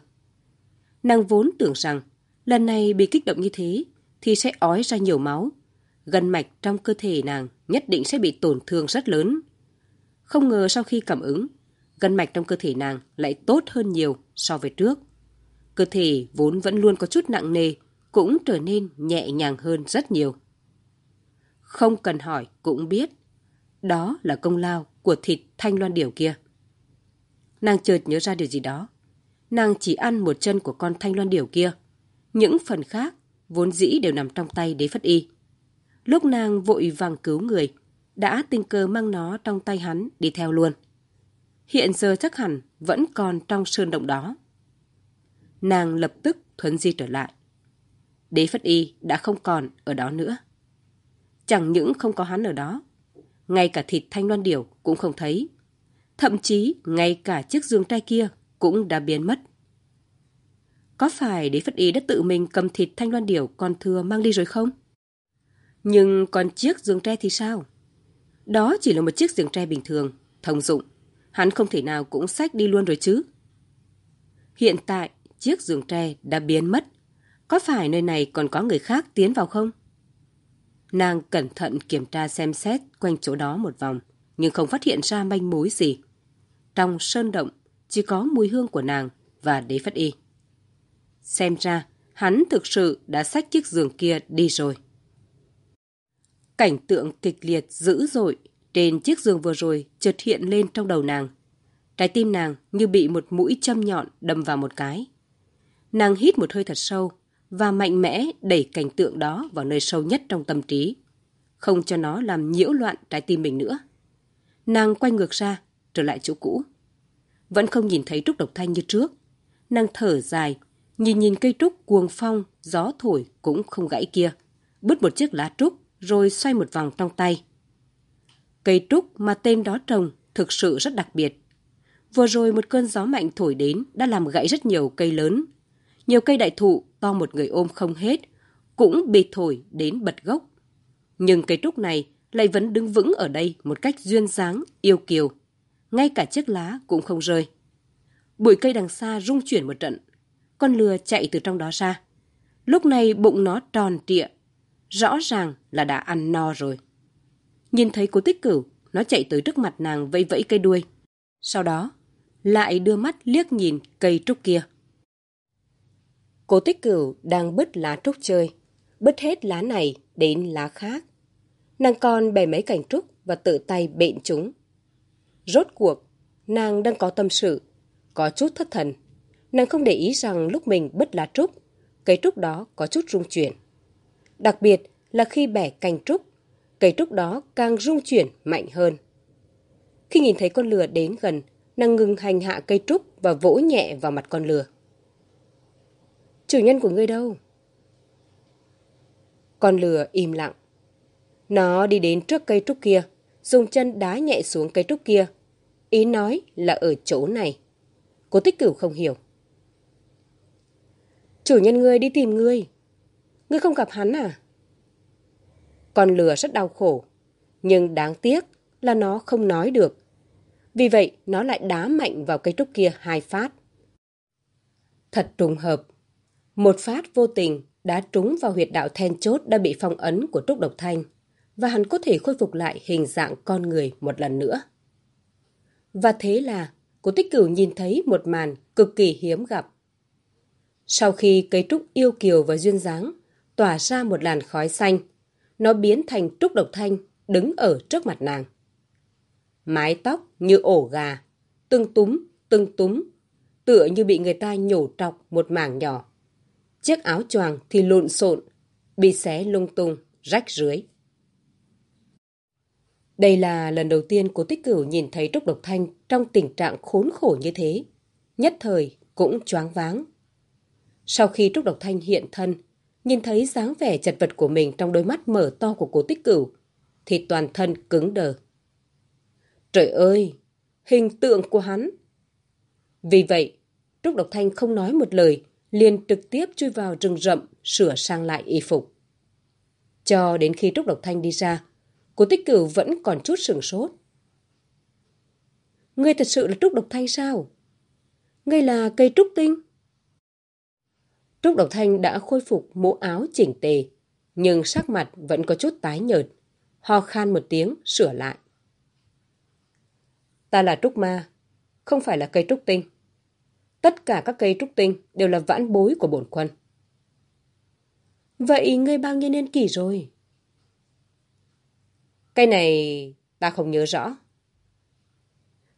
Nàng vốn tưởng rằng lần này bị kích động như thế thì sẽ ói ra nhiều máu. Gân mạch trong cơ thể nàng nhất định sẽ bị tổn thương rất lớn. Không ngờ sau khi cảm ứng, gân mạch trong cơ thể nàng lại tốt hơn nhiều so với trước. Cơ thể vốn vẫn luôn có chút nặng nề cũng trở nên nhẹ nhàng hơn rất nhiều. Không cần hỏi cũng biết, đó là công lao của thịt thanh loan điểu kia. Nàng chợt nhớ ra điều gì đó. Nàng chỉ ăn một chân của con thanh loan điểu kia. Những phần khác vốn dĩ đều nằm trong tay đế phất y. Lúc nàng vội vàng cứu người, đã tình cờ mang nó trong tay hắn đi theo luôn. Hiện giờ chắc hẳn vẫn còn trong sơn động đó. Nàng lập tức thuấn di trở lại. Đế phất y đã không còn ở đó nữa. Chẳng những không có hắn ở đó, ngay cả thịt thanh loan điểu cũng không thấy. Thậm chí ngay cả chiếc giường trai kia cũng đã biến mất. Có phải đế phất ý đã tự mình cầm thịt thanh loan điểu còn thừa mang đi rồi không? Nhưng còn chiếc giường tre thì sao? Đó chỉ là một chiếc giường tre bình thường, thông dụng. Hắn không thể nào cũng xách đi luôn rồi chứ. Hiện tại, chiếc giường tre đã biến mất. Có phải nơi này còn có người khác tiến vào không? Nàng cẩn thận kiểm tra xem xét quanh chỗ đó một vòng, nhưng không phát hiện ra manh mối gì. Trong sơn động, chỉ có mùi hương của nàng và đế phất y. Xem ra, hắn thực sự đã xách chiếc giường kia đi rồi. Cảnh tượng kịch liệt dữ dội trên chiếc giường vừa rồi chợt hiện lên trong đầu nàng. Trái tim nàng như bị một mũi châm nhọn đâm vào một cái. Nàng hít một hơi thật sâu và mạnh mẽ đẩy cảnh tượng đó vào nơi sâu nhất trong tâm trí, không cho nó làm nhiễu loạn trái tim mình nữa. Nàng quay ngược ra, trở lại chỗ cũ. Vẫn không nhìn thấy Trúc Độc Thanh như trước. Nàng thở dài, nhìn nhìn cây trúc cuồng phong, gió thổi cũng không gãy kia. Bứt một chiếc lá trúc, rồi xoay một vòng trong tay. Cây trúc mà tên đó trồng thực sự rất đặc biệt. Vừa rồi một cơn gió mạnh thổi đến đã làm gãy rất nhiều cây lớn. Nhiều cây đại thụ to một người ôm không hết, cũng bị thổi đến bật gốc. Nhưng cây trúc này lại vẫn đứng vững ở đây một cách duyên dáng, yêu kiều. Ngay cả chiếc lá cũng không rơi. Bụi cây đằng xa rung chuyển một trận. Con lừa chạy từ trong đó ra. Lúc này bụng nó tròn trịa. Rõ ràng là đã ăn no rồi. Nhìn thấy cô tích cửu, nó chạy tới trước mặt nàng vẫy vẫy cây đuôi. Sau đó, lại đưa mắt liếc nhìn cây trúc kia. Cố tích cửu đang bứt lá trúc chơi, bứt hết lá này đến lá khác. Nàng còn bẻ mấy cành trúc và tự tay bện chúng. Rốt cuộc, nàng đang có tâm sự, có chút thất thần. Nàng không để ý rằng lúc mình bứt lá trúc, cây trúc đó có chút rung chuyển. Đặc biệt là khi bẻ cành trúc, cây trúc đó càng rung chuyển mạnh hơn. Khi nhìn thấy con lừa đến gần, nàng ngừng hành hạ cây trúc và vỗ nhẹ vào mặt con lừa. Chủ nhân của ngươi đâu? Con lừa im lặng. Nó đi đến trước cây trúc kia, dùng chân đá nhẹ xuống cây trúc kia. Ý nói là ở chỗ này. Cô tích cửu không hiểu. Chủ nhân ngươi đi tìm ngươi. Ngươi không gặp hắn à? Con lừa rất đau khổ. Nhưng đáng tiếc là nó không nói được. Vì vậy, nó lại đá mạnh vào cây trúc kia hai phát. Thật trùng hợp. Một phát vô tình đã trúng vào huyệt đạo then chốt đã bị phong ấn của Trúc Độc Thanh và hắn có thể khôi phục lại hình dạng con người một lần nữa. Và thế là, cô tích cửu nhìn thấy một màn cực kỳ hiếm gặp. Sau khi cây trúc yêu kiều và duyên dáng tỏa ra một làn khói xanh, nó biến thành Trúc Độc Thanh đứng ở trước mặt nàng. Mái tóc như ổ gà, tưng túm, tưng túm, tựa như bị người ta nhổ trọc một mảng nhỏ. Chiếc áo choàng thì lộn xộn, bị xé lung tung, rách rưới. Đây là lần đầu tiên cố Tích Cửu nhìn thấy Trúc Độc Thanh trong tình trạng khốn khổ như thế. Nhất thời cũng choáng váng. Sau khi Trúc Độc Thanh hiện thân, nhìn thấy dáng vẻ chật vật của mình trong đôi mắt mở to của cố Tích Cửu, thì toàn thân cứng đờ. Trời ơi, hình tượng của hắn! Vì vậy, Trúc Độc Thanh không nói một lời, liền trực tiếp chui vào rừng rậm sửa sang lại y phục. Cho đến khi Trúc Độc Thanh đi ra, Cố tích cửu vẫn còn chút sửng sốt. Ngươi thật sự là Trúc Độc Thanh sao? Ngươi là cây trúc tinh? Trúc Độc Thanh đã khôi phục mũ áo chỉnh tề, nhưng sắc mặt vẫn có chút tái nhợt. Ho khan một tiếng, sửa lại. Ta là Trúc Ma, không phải là cây trúc tinh. Tất cả các cây trúc tinh đều là vãn bối của bổn quân. Vậy ngươi bao nhiêu niên kỷ rồi? Cái này ta không nhớ rõ.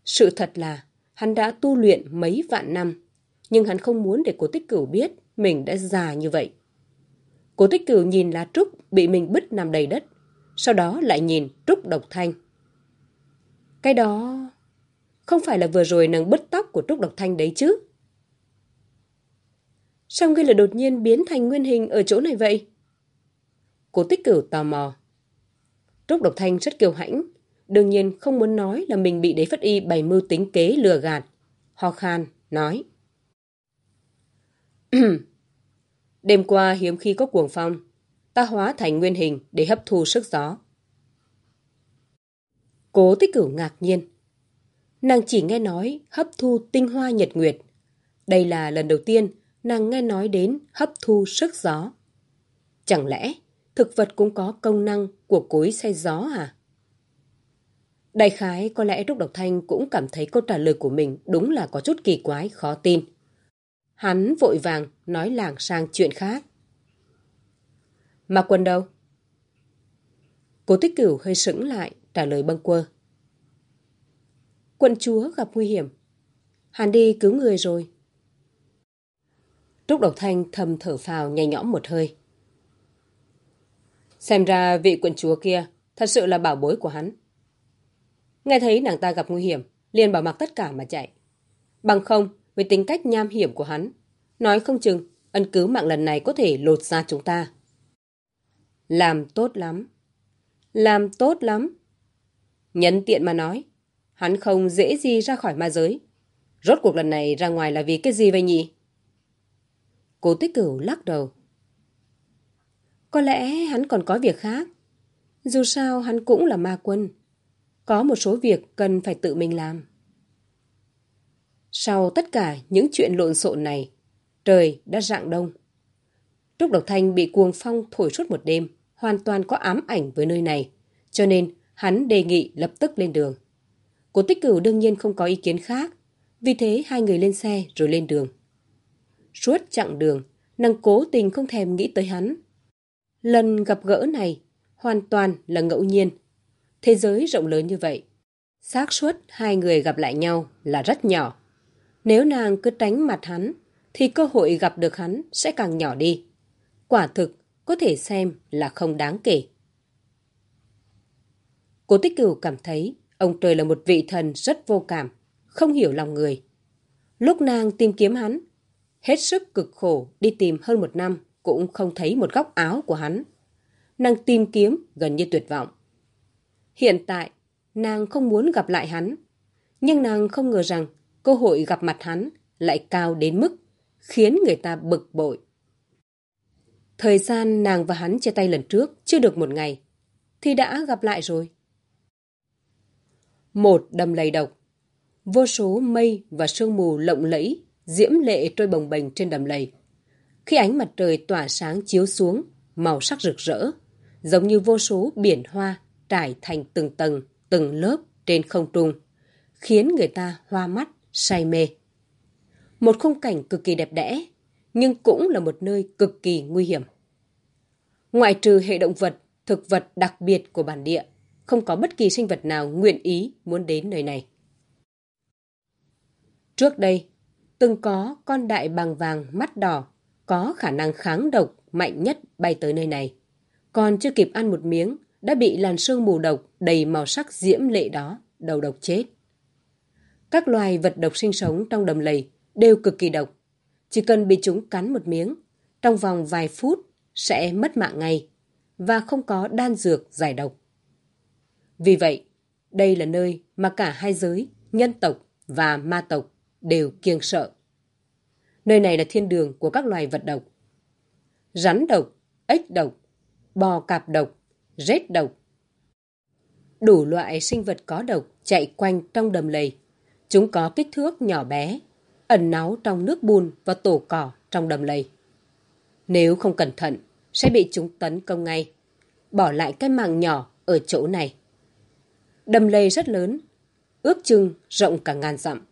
Sự thật là hắn đã tu luyện mấy vạn năm, nhưng hắn không muốn để cố tích cửu biết mình đã già như vậy. Cố tích cửu nhìn lá trúc bị mình bứt nằm đầy đất, sau đó lại nhìn trúc độc thanh. Cái đó không phải là vừa rồi nàng bứt tóc của trúc độc thanh đấy chứ? Sao ngươi lại đột nhiên biến thành nguyên hình ở chỗ này vậy? Cố tích cửu tò mò. Trúc Độc Thanh rất kiêu hãnh, đương nhiên không muốn nói là mình bị đế phất y bày mưu tính kế lừa gạt. Ho khan, nói. Đêm qua hiếm khi có cuồng phong, ta hóa thành nguyên hình để hấp thu sức gió. Cố tích cửu ngạc nhiên. Nàng chỉ nghe nói hấp thu tinh hoa nhật nguyệt. Đây là lần đầu tiên nàng nghe nói đến hấp thu sức gió. Chẳng lẽ thực vật cũng có công năng của cối say gió à? Đại khái có lẽ Trúc Độc Thanh cũng cảm thấy câu trả lời của mình đúng là có chút kỳ quái, khó tin. Hắn vội vàng nói làng sang chuyện khác. Mà quân đâu? Cố tích cửu hơi sững lại, trả lời bâng quơ. Quận chúa gặp nguy hiểm. Hắn đi cứu người rồi. Trúc Độc Thanh thầm thở phào nhẹ nhõm một hơi. Xem ra vị quận chúa kia thật sự là bảo bối của hắn. Nghe thấy nàng ta gặp nguy hiểm, liền bảo mặc tất cả mà chạy. Bằng không, với tính cách nham hiểm của hắn, nói không chừng ân cứu mạng lần này có thể lột ra chúng ta. Làm tốt lắm. Làm tốt lắm. Nhân tiện mà nói, hắn không dễ gì ra khỏi ma giới. Rốt cuộc lần này ra ngoài là vì cái gì vậy nhỉ? Cố tích cửu lắc đầu. Có lẽ hắn còn có việc khác. Dù sao hắn cũng là ma quân. Có một số việc cần phải tự mình làm. Sau tất cả những chuyện lộn xộn này, trời đã rạng đông. Trúc Độc Thanh bị cuồng phong thổi suốt một đêm, hoàn toàn có ám ảnh với nơi này, cho nên Hắn đề nghị lập tức lên đường. Cố tích cửu đương nhiên không có ý kiến khác, vì thế hai người lên xe rồi lên đường. Suốt chặng đường, nàng cố tình không thèm nghĩ tới hắn. Lần gặp gỡ này hoàn toàn là ngẫu nhiên. Thế giới rộng lớn như vậy, xác suất hai người gặp lại nhau là rất nhỏ. Nếu nàng cứ tránh mặt hắn, thì cơ hội gặp được hắn sẽ càng nhỏ đi. Quả thực, có thể xem là không đáng kể. Cố tích cửu cảm thấy ông trời là một vị thần rất vô cảm, không hiểu lòng người. Lúc nàng tìm kiếm hắn, hết sức cực khổ đi tìm hơn một năm cũng không thấy một góc áo của hắn. Nàng tìm kiếm gần như tuyệt vọng. Hiện tại, nàng không muốn gặp lại hắn, nhưng nàng không ngờ rằng cơ hội gặp mặt hắn lại cao đến mức khiến người ta bực bội. Thời gian nàng và hắn chia tay lần trước chưa được một ngày, thì đã gặp lại rồi. Một đầm lầy độc. Vô số mây và sương mù lộng lẫy, diễm lệ trôi bồng bềnh trên đầm lầy. Khi ánh mặt trời tỏa sáng chiếu xuống, màu sắc rực rỡ, giống như vô số biển hoa trải thành từng tầng, từng lớp trên không trung, khiến người ta hoa mắt, say mê. Một khung cảnh cực kỳ đẹp đẽ, nhưng cũng là một nơi cực kỳ nguy hiểm. Ngoại trừ hệ động vật, thực vật đặc biệt của bản địa, không có bất kỳ sinh vật nào nguyện ý muốn đến nơi này. Trước đây, từng có con đại bàng vàng mắt đỏ có khả năng kháng độc mạnh nhất bay tới nơi này. Còn chưa kịp ăn một miếng, đã bị làn sương mù độc đầy màu sắc diễm lệ đó, đầu độc chết. Các loài vật độc sinh sống trong đầm lầy đều cực kỳ độc. Chỉ cần bị chúng cắn một miếng, trong vòng vài phút sẽ mất mạng ngay và không có đan dược giải độc. Vì vậy, đây là nơi mà cả hai giới, nhân tộc và ma tộc đều kiêng sợ. Nơi này là thiên đường của các loài vật độc. Rắn độc, ếch độc, bò cạp độc, rết độc. Đủ loại sinh vật có độc chạy quanh trong đầm lầy. Chúng có kích thước nhỏ bé, ẩn náu trong nước bùn và tổ cỏ trong đầm lầy. Nếu không cẩn thận, sẽ bị chúng tấn công ngay, bỏ lại cái mạng nhỏ ở chỗ này. Đầm lầy rất lớn, ước chừng rộng cả ngàn dặm.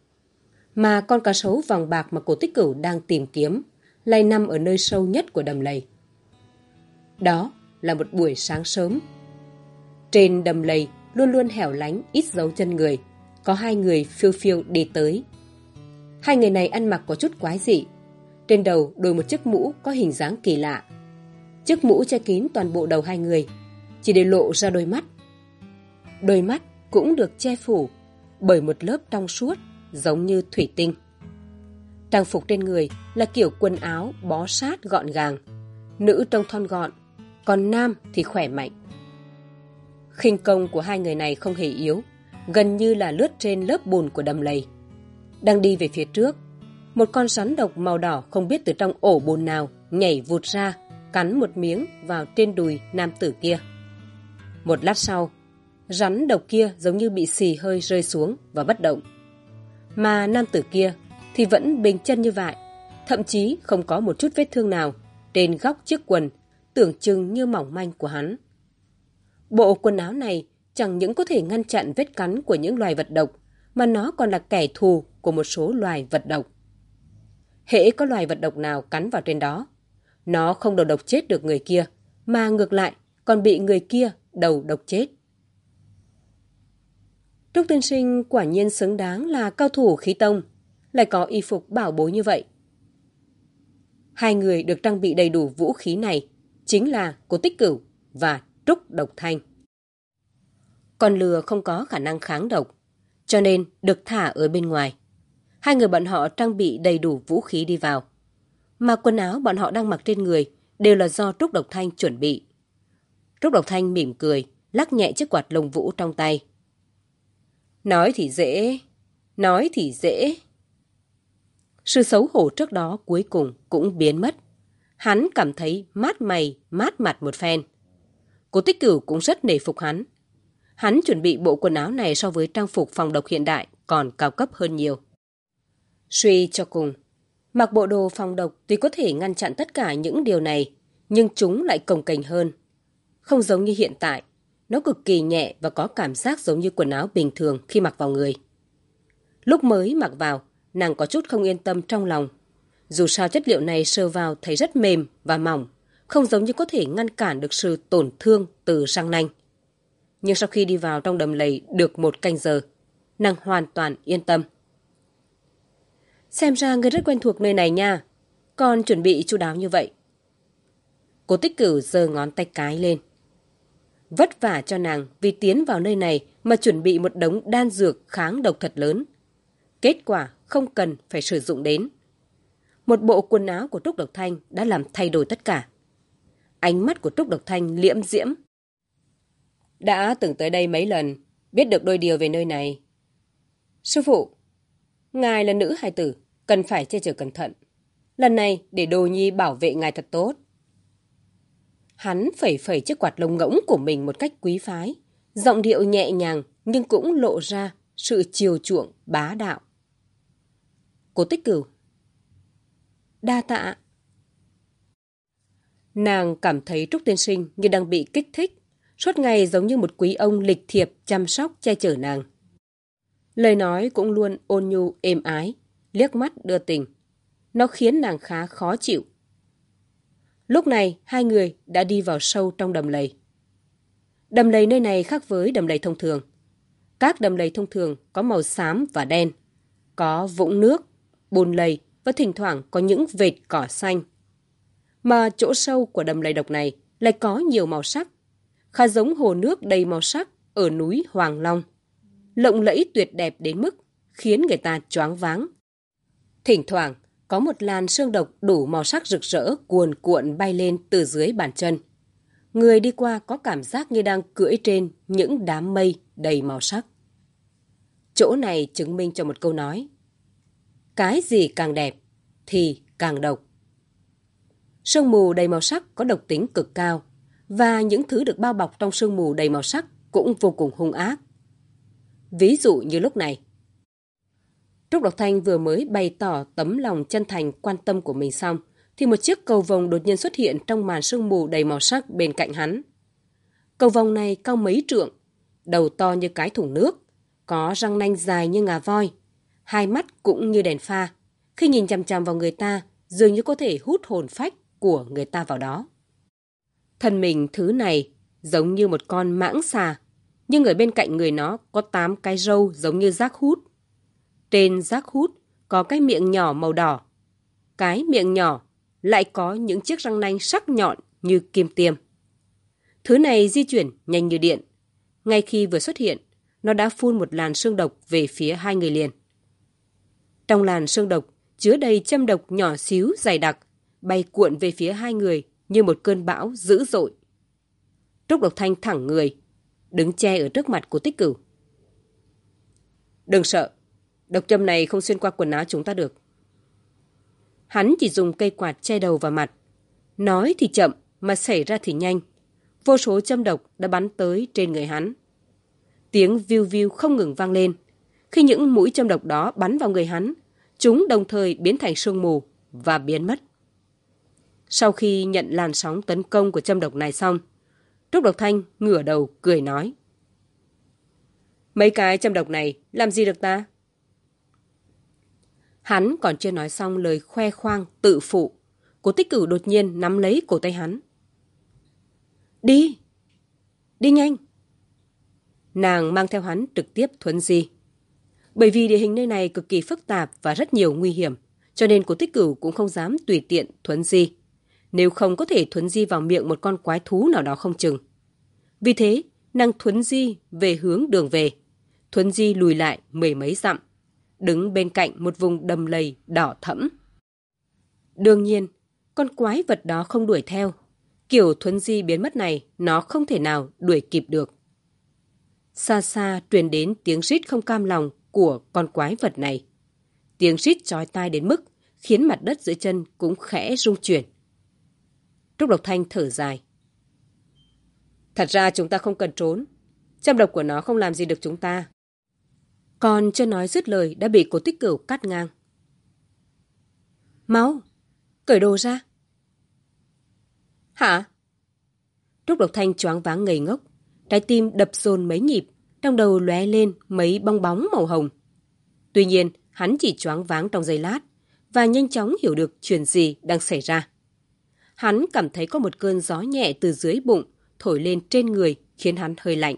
Mà con cá sấu vàng bạc mà cổ tích cửu đang tìm kiếm lại nằm ở nơi sâu nhất của đầm lầy. Đó là một buổi sáng sớm. Trên đầm lầy luôn luôn hẻo lánh ít dấu chân người, có hai người phiêu phiêu đi tới. Hai người này ăn mặc có chút quái dị. Trên đầu đội một chiếc mũ có hình dáng kỳ lạ. Chiếc mũ che kín toàn bộ đầu hai người, chỉ để lộ ra đôi mắt. Đôi mắt cũng được che phủ bởi một lớp trong suốt giống như thủy tinh. Trang phục trên người là kiểu quần áo bó sát gọn gàng. Nữ trông thon gọn, còn nam thì khỏe mạnh. khinh công của hai người này không hề yếu, gần như là lướt trên lớp bùn của đầm lầy. Đang đi về phía trước, một con rắn độc màu đỏ không biết từ trong ổ bùn nào nhảy vụt ra, cắn một miếng vào trên đùi nam tử kia. Một lát sau, rắn độc kia giống như bị xì hơi rơi xuống và bất động. Mà nam tử kia thì vẫn bình chân như vậy, thậm chí không có một chút vết thương nào trên góc chiếc quần, tưởng chừng như mỏng manh của hắn. Bộ quần áo này chẳng những có thể ngăn chặn vết cắn của những loài vật độc, mà nó còn là kẻ thù của một số loài vật độc. Hễ có loài vật độc nào cắn vào trên đó, nó không đầu độc chết được người kia, mà ngược lại còn bị người kia đầu độc chết. Trúc Tiên Sinh quả nhiên xứng đáng là cao thủ khí tông, lại có y phục bảo bối như vậy. Hai người được trang bị đầy đủ vũ khí này chính là Cố Tích Cửu và Trúc Độc Thanh. Con lừa không có khả năng kháng độc, cho nên được thả ở bên ngoài. Hai người bọn họ trang bị đầy đủ vũ khí đi vào. Mà quần áo bọn họ đang mặc trên người đều là do Trúc Độc Thanh chuẩn bị. Trúc Độc Thanh mỉm cười, lắc nhẹ chiếc quạt lồng vũ trong tay. Nói thì dễ, nói thì dễ. Sự xấu hổ trước đó cuối cùng cũng biến mất. Hắn cảm thấy mát mày, mát mặt một phen. Cố tích cửu cũng rất nể phục hắn. Hắn chuẩn bị bộ quần áo này so với trang phục phòng độc hiện đại còn cao cấp hơn nhiều. Suy cho cùng, mặc bộ đồ phòng độc tuy có thể ngăn chặn tất cả những điều này, nhưng chúng lại cồng cành hơn. Không giống như hiện tại, nó cực kỳ nhẹ và có cảm giác giống như quần áo bình thường khi mặc vào người. Lúc mới mặc vào, nàng có chút không yên tâm trong lòng. Dù sao chất liệu này sờ vào thấy rất mềm và mỏng, không giống như có thể ngăn cản được sự tổn thương từ răng nanh. Nhưng sau khi đi vào trong đầm lầy được một canh giờ, nàng hoàn toàn yên tâm. Xem ra ngươi rất quen thuộc nơi này nha, còn chuẩn bị chu đáo như vậy. Cô tích cửu giơ ngón tay cái lên. Vất vả cho nàng vì tiến vào nơi này mà chuẩn bị một đống đan dược kháng độc thật lớn. Kết quả không cần phải sử dụng đến. Một bộ quần áo của Trúc Độc Thanh đã làm thay đổi tất cả. Ánh mắt của Trúc Độc Thanh liễm diễm. Đã từng tới đây mấy lần, biết được đôi điều về nơi này. Sư phụ, ngài là nữ hài tử, cần phải che chở cẩn thận. Lần này để đồ nhi bảo vệ ngài thật tốt. Hắn phẩy phẩy chiếc quạt lông ngỗng của mình một cách quý phái, giọng điệu nhẹ nhàng nhưng cũng lộ ra sự chiều chuộng bá đạo. Cố tích cửu. Đa tạ. Nàng cảm thấy Trúc Tiên Sinh như đang bị kích thích, suốt ngày giống như một quý ông lịch thiệp chăm sóc che chở nàng. Lời nói cũng luôn ôn nhu êm ái, liếc mắt đưa tình. Nó khiến nàng khá khó chịu. Lúc này, hai người đã đi vào sâu trong đầm lầy. Đầm lầy nơi này khác với đầm lầy thông thường. Các đầm lầy thông thường có màu xám và đen, có vũng nước, bùn lầy và thỉnh thoảng có những vệt cỏ xanh. Mà chỗ sâu của đầm lầy độc này lại có nhiều màu sắc, khá giống hồ nước đầy màu sắc ở núi Hoàng Long. Lộng lẫy tuyệt đẹp đến mức khiến người ta choáng váng. Thỉnh thoảng, có một làn sương độc đủ màu sắc rực rỡ cuồn cuộn bay lên từ dưới bàn chân. Người đi qua có cảm giác như đang cưỡi trên những đám mây đầy màu sắc. Chỗ này chứng minh cho một câu nói. Cái gì càng đẹp thì càng độc. Sương mù đầy màu sắc có độc tính cực cao và những thứ được bao bọc trong sương mù đầy màu sắc cũng vô cùng hung ác. Ví dụ như lúc này, Trúc Độc Thanh vừa mới bày tỏ tấm lòng chân thành quan tâm của mình xong, thì một chiếc cầu vồng đột nhiên xuất hiện trong màn sương mù đầy màu sắc bên cạnh hắn. Cầu vồng này cao mấy trượng, đầu to như cái thùng nước, có răng nanh dài như ngà voi, hai mắt cũng như đèn pha. Khi nhìn chằm chằm vào người ta, dường như có thể hút hồn phách của người ta vào đó. Thân mình thứ này giống như một con mãng xà, nhưng ở bên cạnh người nó có tám cái râu giống như rác hút. Tên rác hút có cái miệng nhỏ màu đỏ. Cái miệng nhỏ lại có những chiếc răng nanh sắc nhọn như kim tiêm. Thứ này di chuyển nhanh như điện. Ngay khi vừa xuất hiện, nó đã phun một làn sương độc về phía hai người liền. Trong làn sương độc chứa đầy châm độc nhỏ xíu dày đặc, bay cuộn về phía hai người như một cơn bão dữ dội. Trúc Độc Thanh thẳng người, đứng che ở trước mặt của tích cửu. Đừng sợ, Độc châm này không xuyên qua quần áo chúng ta được. Hắn chỉ dùng cây quạt che đầu và mặt. Nói thì chậm, mà xảy ra thì nhanh. Vô số châm độc đã bắn tới trên người hắn. Tiếng viu viu không ngừng vang lên. Khi những mũi châm độc đó bắn vào người hắn, chúng đồng thời biến thành sương mù và biến mất. Sau khi nhận làn sóng tấn công của châm độc này xong, Trúc Độc Thanh ngửa đầu cười nói. Mấy cái châm độc này làm gì được ta? Hắn còn chưa nói xong lời khoe khoang tự phụ. Cố tích cử đột nhiên nắm lấy cổ tay hắn. Đi! Đi nhanh! Nàng mang theo hắn trực tiếp thuấn di. Bởi vì địa hình nơi này cực kỳ phức tạp và rất nhiều nguy hiểm, cho nên cố tích cửu cũng không dám tùy tiện thuấn di. Nếu không có thể thuấn di vào miệng một con quái thú nào đó không chừng. Vì thế, nàng thuấn di về hướng đường về. Thuấn di lùi lại mười mấy dặm, đứng bên cạnh một vùng đầm lầy đỏ thẫm. Đương nhiên, con quái vật đó không đuổi theo. Kiểu thuấn di biến mất này nó không thể nào đuổi kịp được. Xa xa truyền đến tiếng rít không cam lòng của con quái vật này. Tiếng rít chói tai đến mức khiến mặt đất dưới chân cũng khẽ rung chuyển. Trúc Độc Thanh thở dài. Thật ra chúng ta không cần trốn. Châm độc của nó không làm gì được chúng ta. Còn chưa nói dứt lời đã bị cố tích cửu cắt ngang. Máu! Cởi đồ ra! Hả? Trúc Độc Thanh choáng váng ngây ngốc. Trái tim đập dồn mấy nhịp, trong đầu lóe lên mấy bong bóng màu hồng. Tuy nhiên, hắn chỉ choáng váng trong giây lát và nhanh chóng hiểu được chuyện gì đang xảy ra. Hắn cảm thấy có một cơn gió nhẹ từ dưới bụng thổi lên trên người khiến hắn hơi lạnh.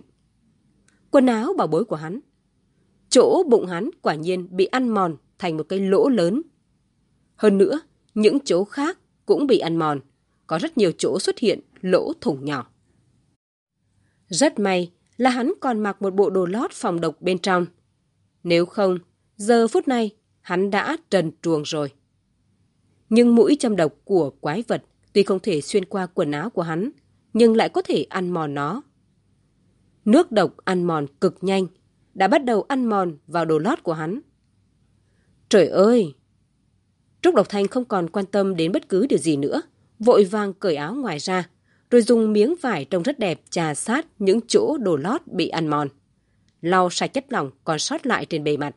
Quần áo bảo bối của hắn. Chỗ bụng hắn quả nhiên bị ăn mòn thành một cái lỗ lớn. Hơn nữa, những chỗ khác cũng bị ăn mòn. Có rất nhiều chỗ xuất hiện lỗ thủng nhỏ. Rất may là hắn còn mặc một bộ đồ lót phòng độc bên trong. Nếu không, giờ phút này hắn đã trần truồng rồi. Nhưng mũi châm độc của quái vật tuy không thể xuyên qua quần áo của hắn, nhưng lại có thể ăn mòn nó. Nước độc ăn mòn cực nhanh, đã bắt đầu ăn mòn vào đồ lót của hắn. Trời ơi! Trúc Độc Thanh không còn quan tâm đến bất cứ điều gì nữa, vội vàng cởi áo ngoài ra, rồi dùng miếng vải trông rất đẹp trà sát những chỗ đồ lót bị ăn mòn. Lau sạch chất lỏng còn sót lại trên bề mặt.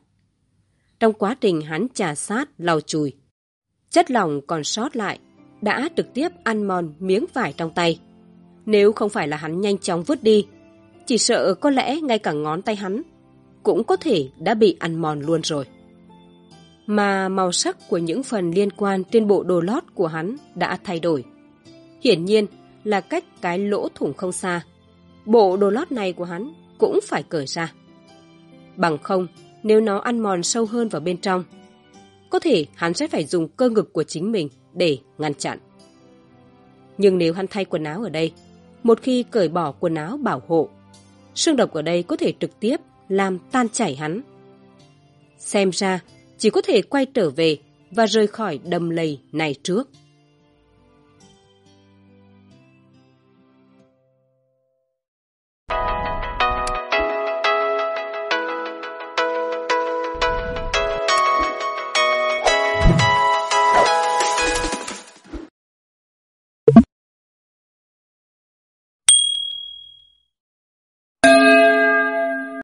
Trong quá trình hắn trà sát, lau chùi, chất lỏng còn sót lại đã trực tiếp ăn mòn miếng vải trong tay. Nếu không phải là hắn nhanh chóng vứt đi, chỉ sợ có lẽ ngay cả ngón tay hắn cũng có thể đã bị ăn mòn luôn rồi. Mà màu sắc của những phần liên quan trên bộ đồ lót của hắn đã thay đổi. Hiển nhiên là cách cái lỗ thủng không xa. Bộ đồ lót này của hắn cũng phải cởi ra. Bằng không, nếu nó ăn mòn sâu hơn vào bên trong, có thể hắn sẽ phải dùng cơ ngực của chính mình để ngăn chặn. Nhưng nếu hắn thay quần áo ở đây, một khi cởi bỏ quần áo bảo hộ, xương độc ở đây có thể trực tiếp làm tan chảy hắn. Xem ra, chỉ có thể quay trở về và rời khỏi đầm lầy này trước.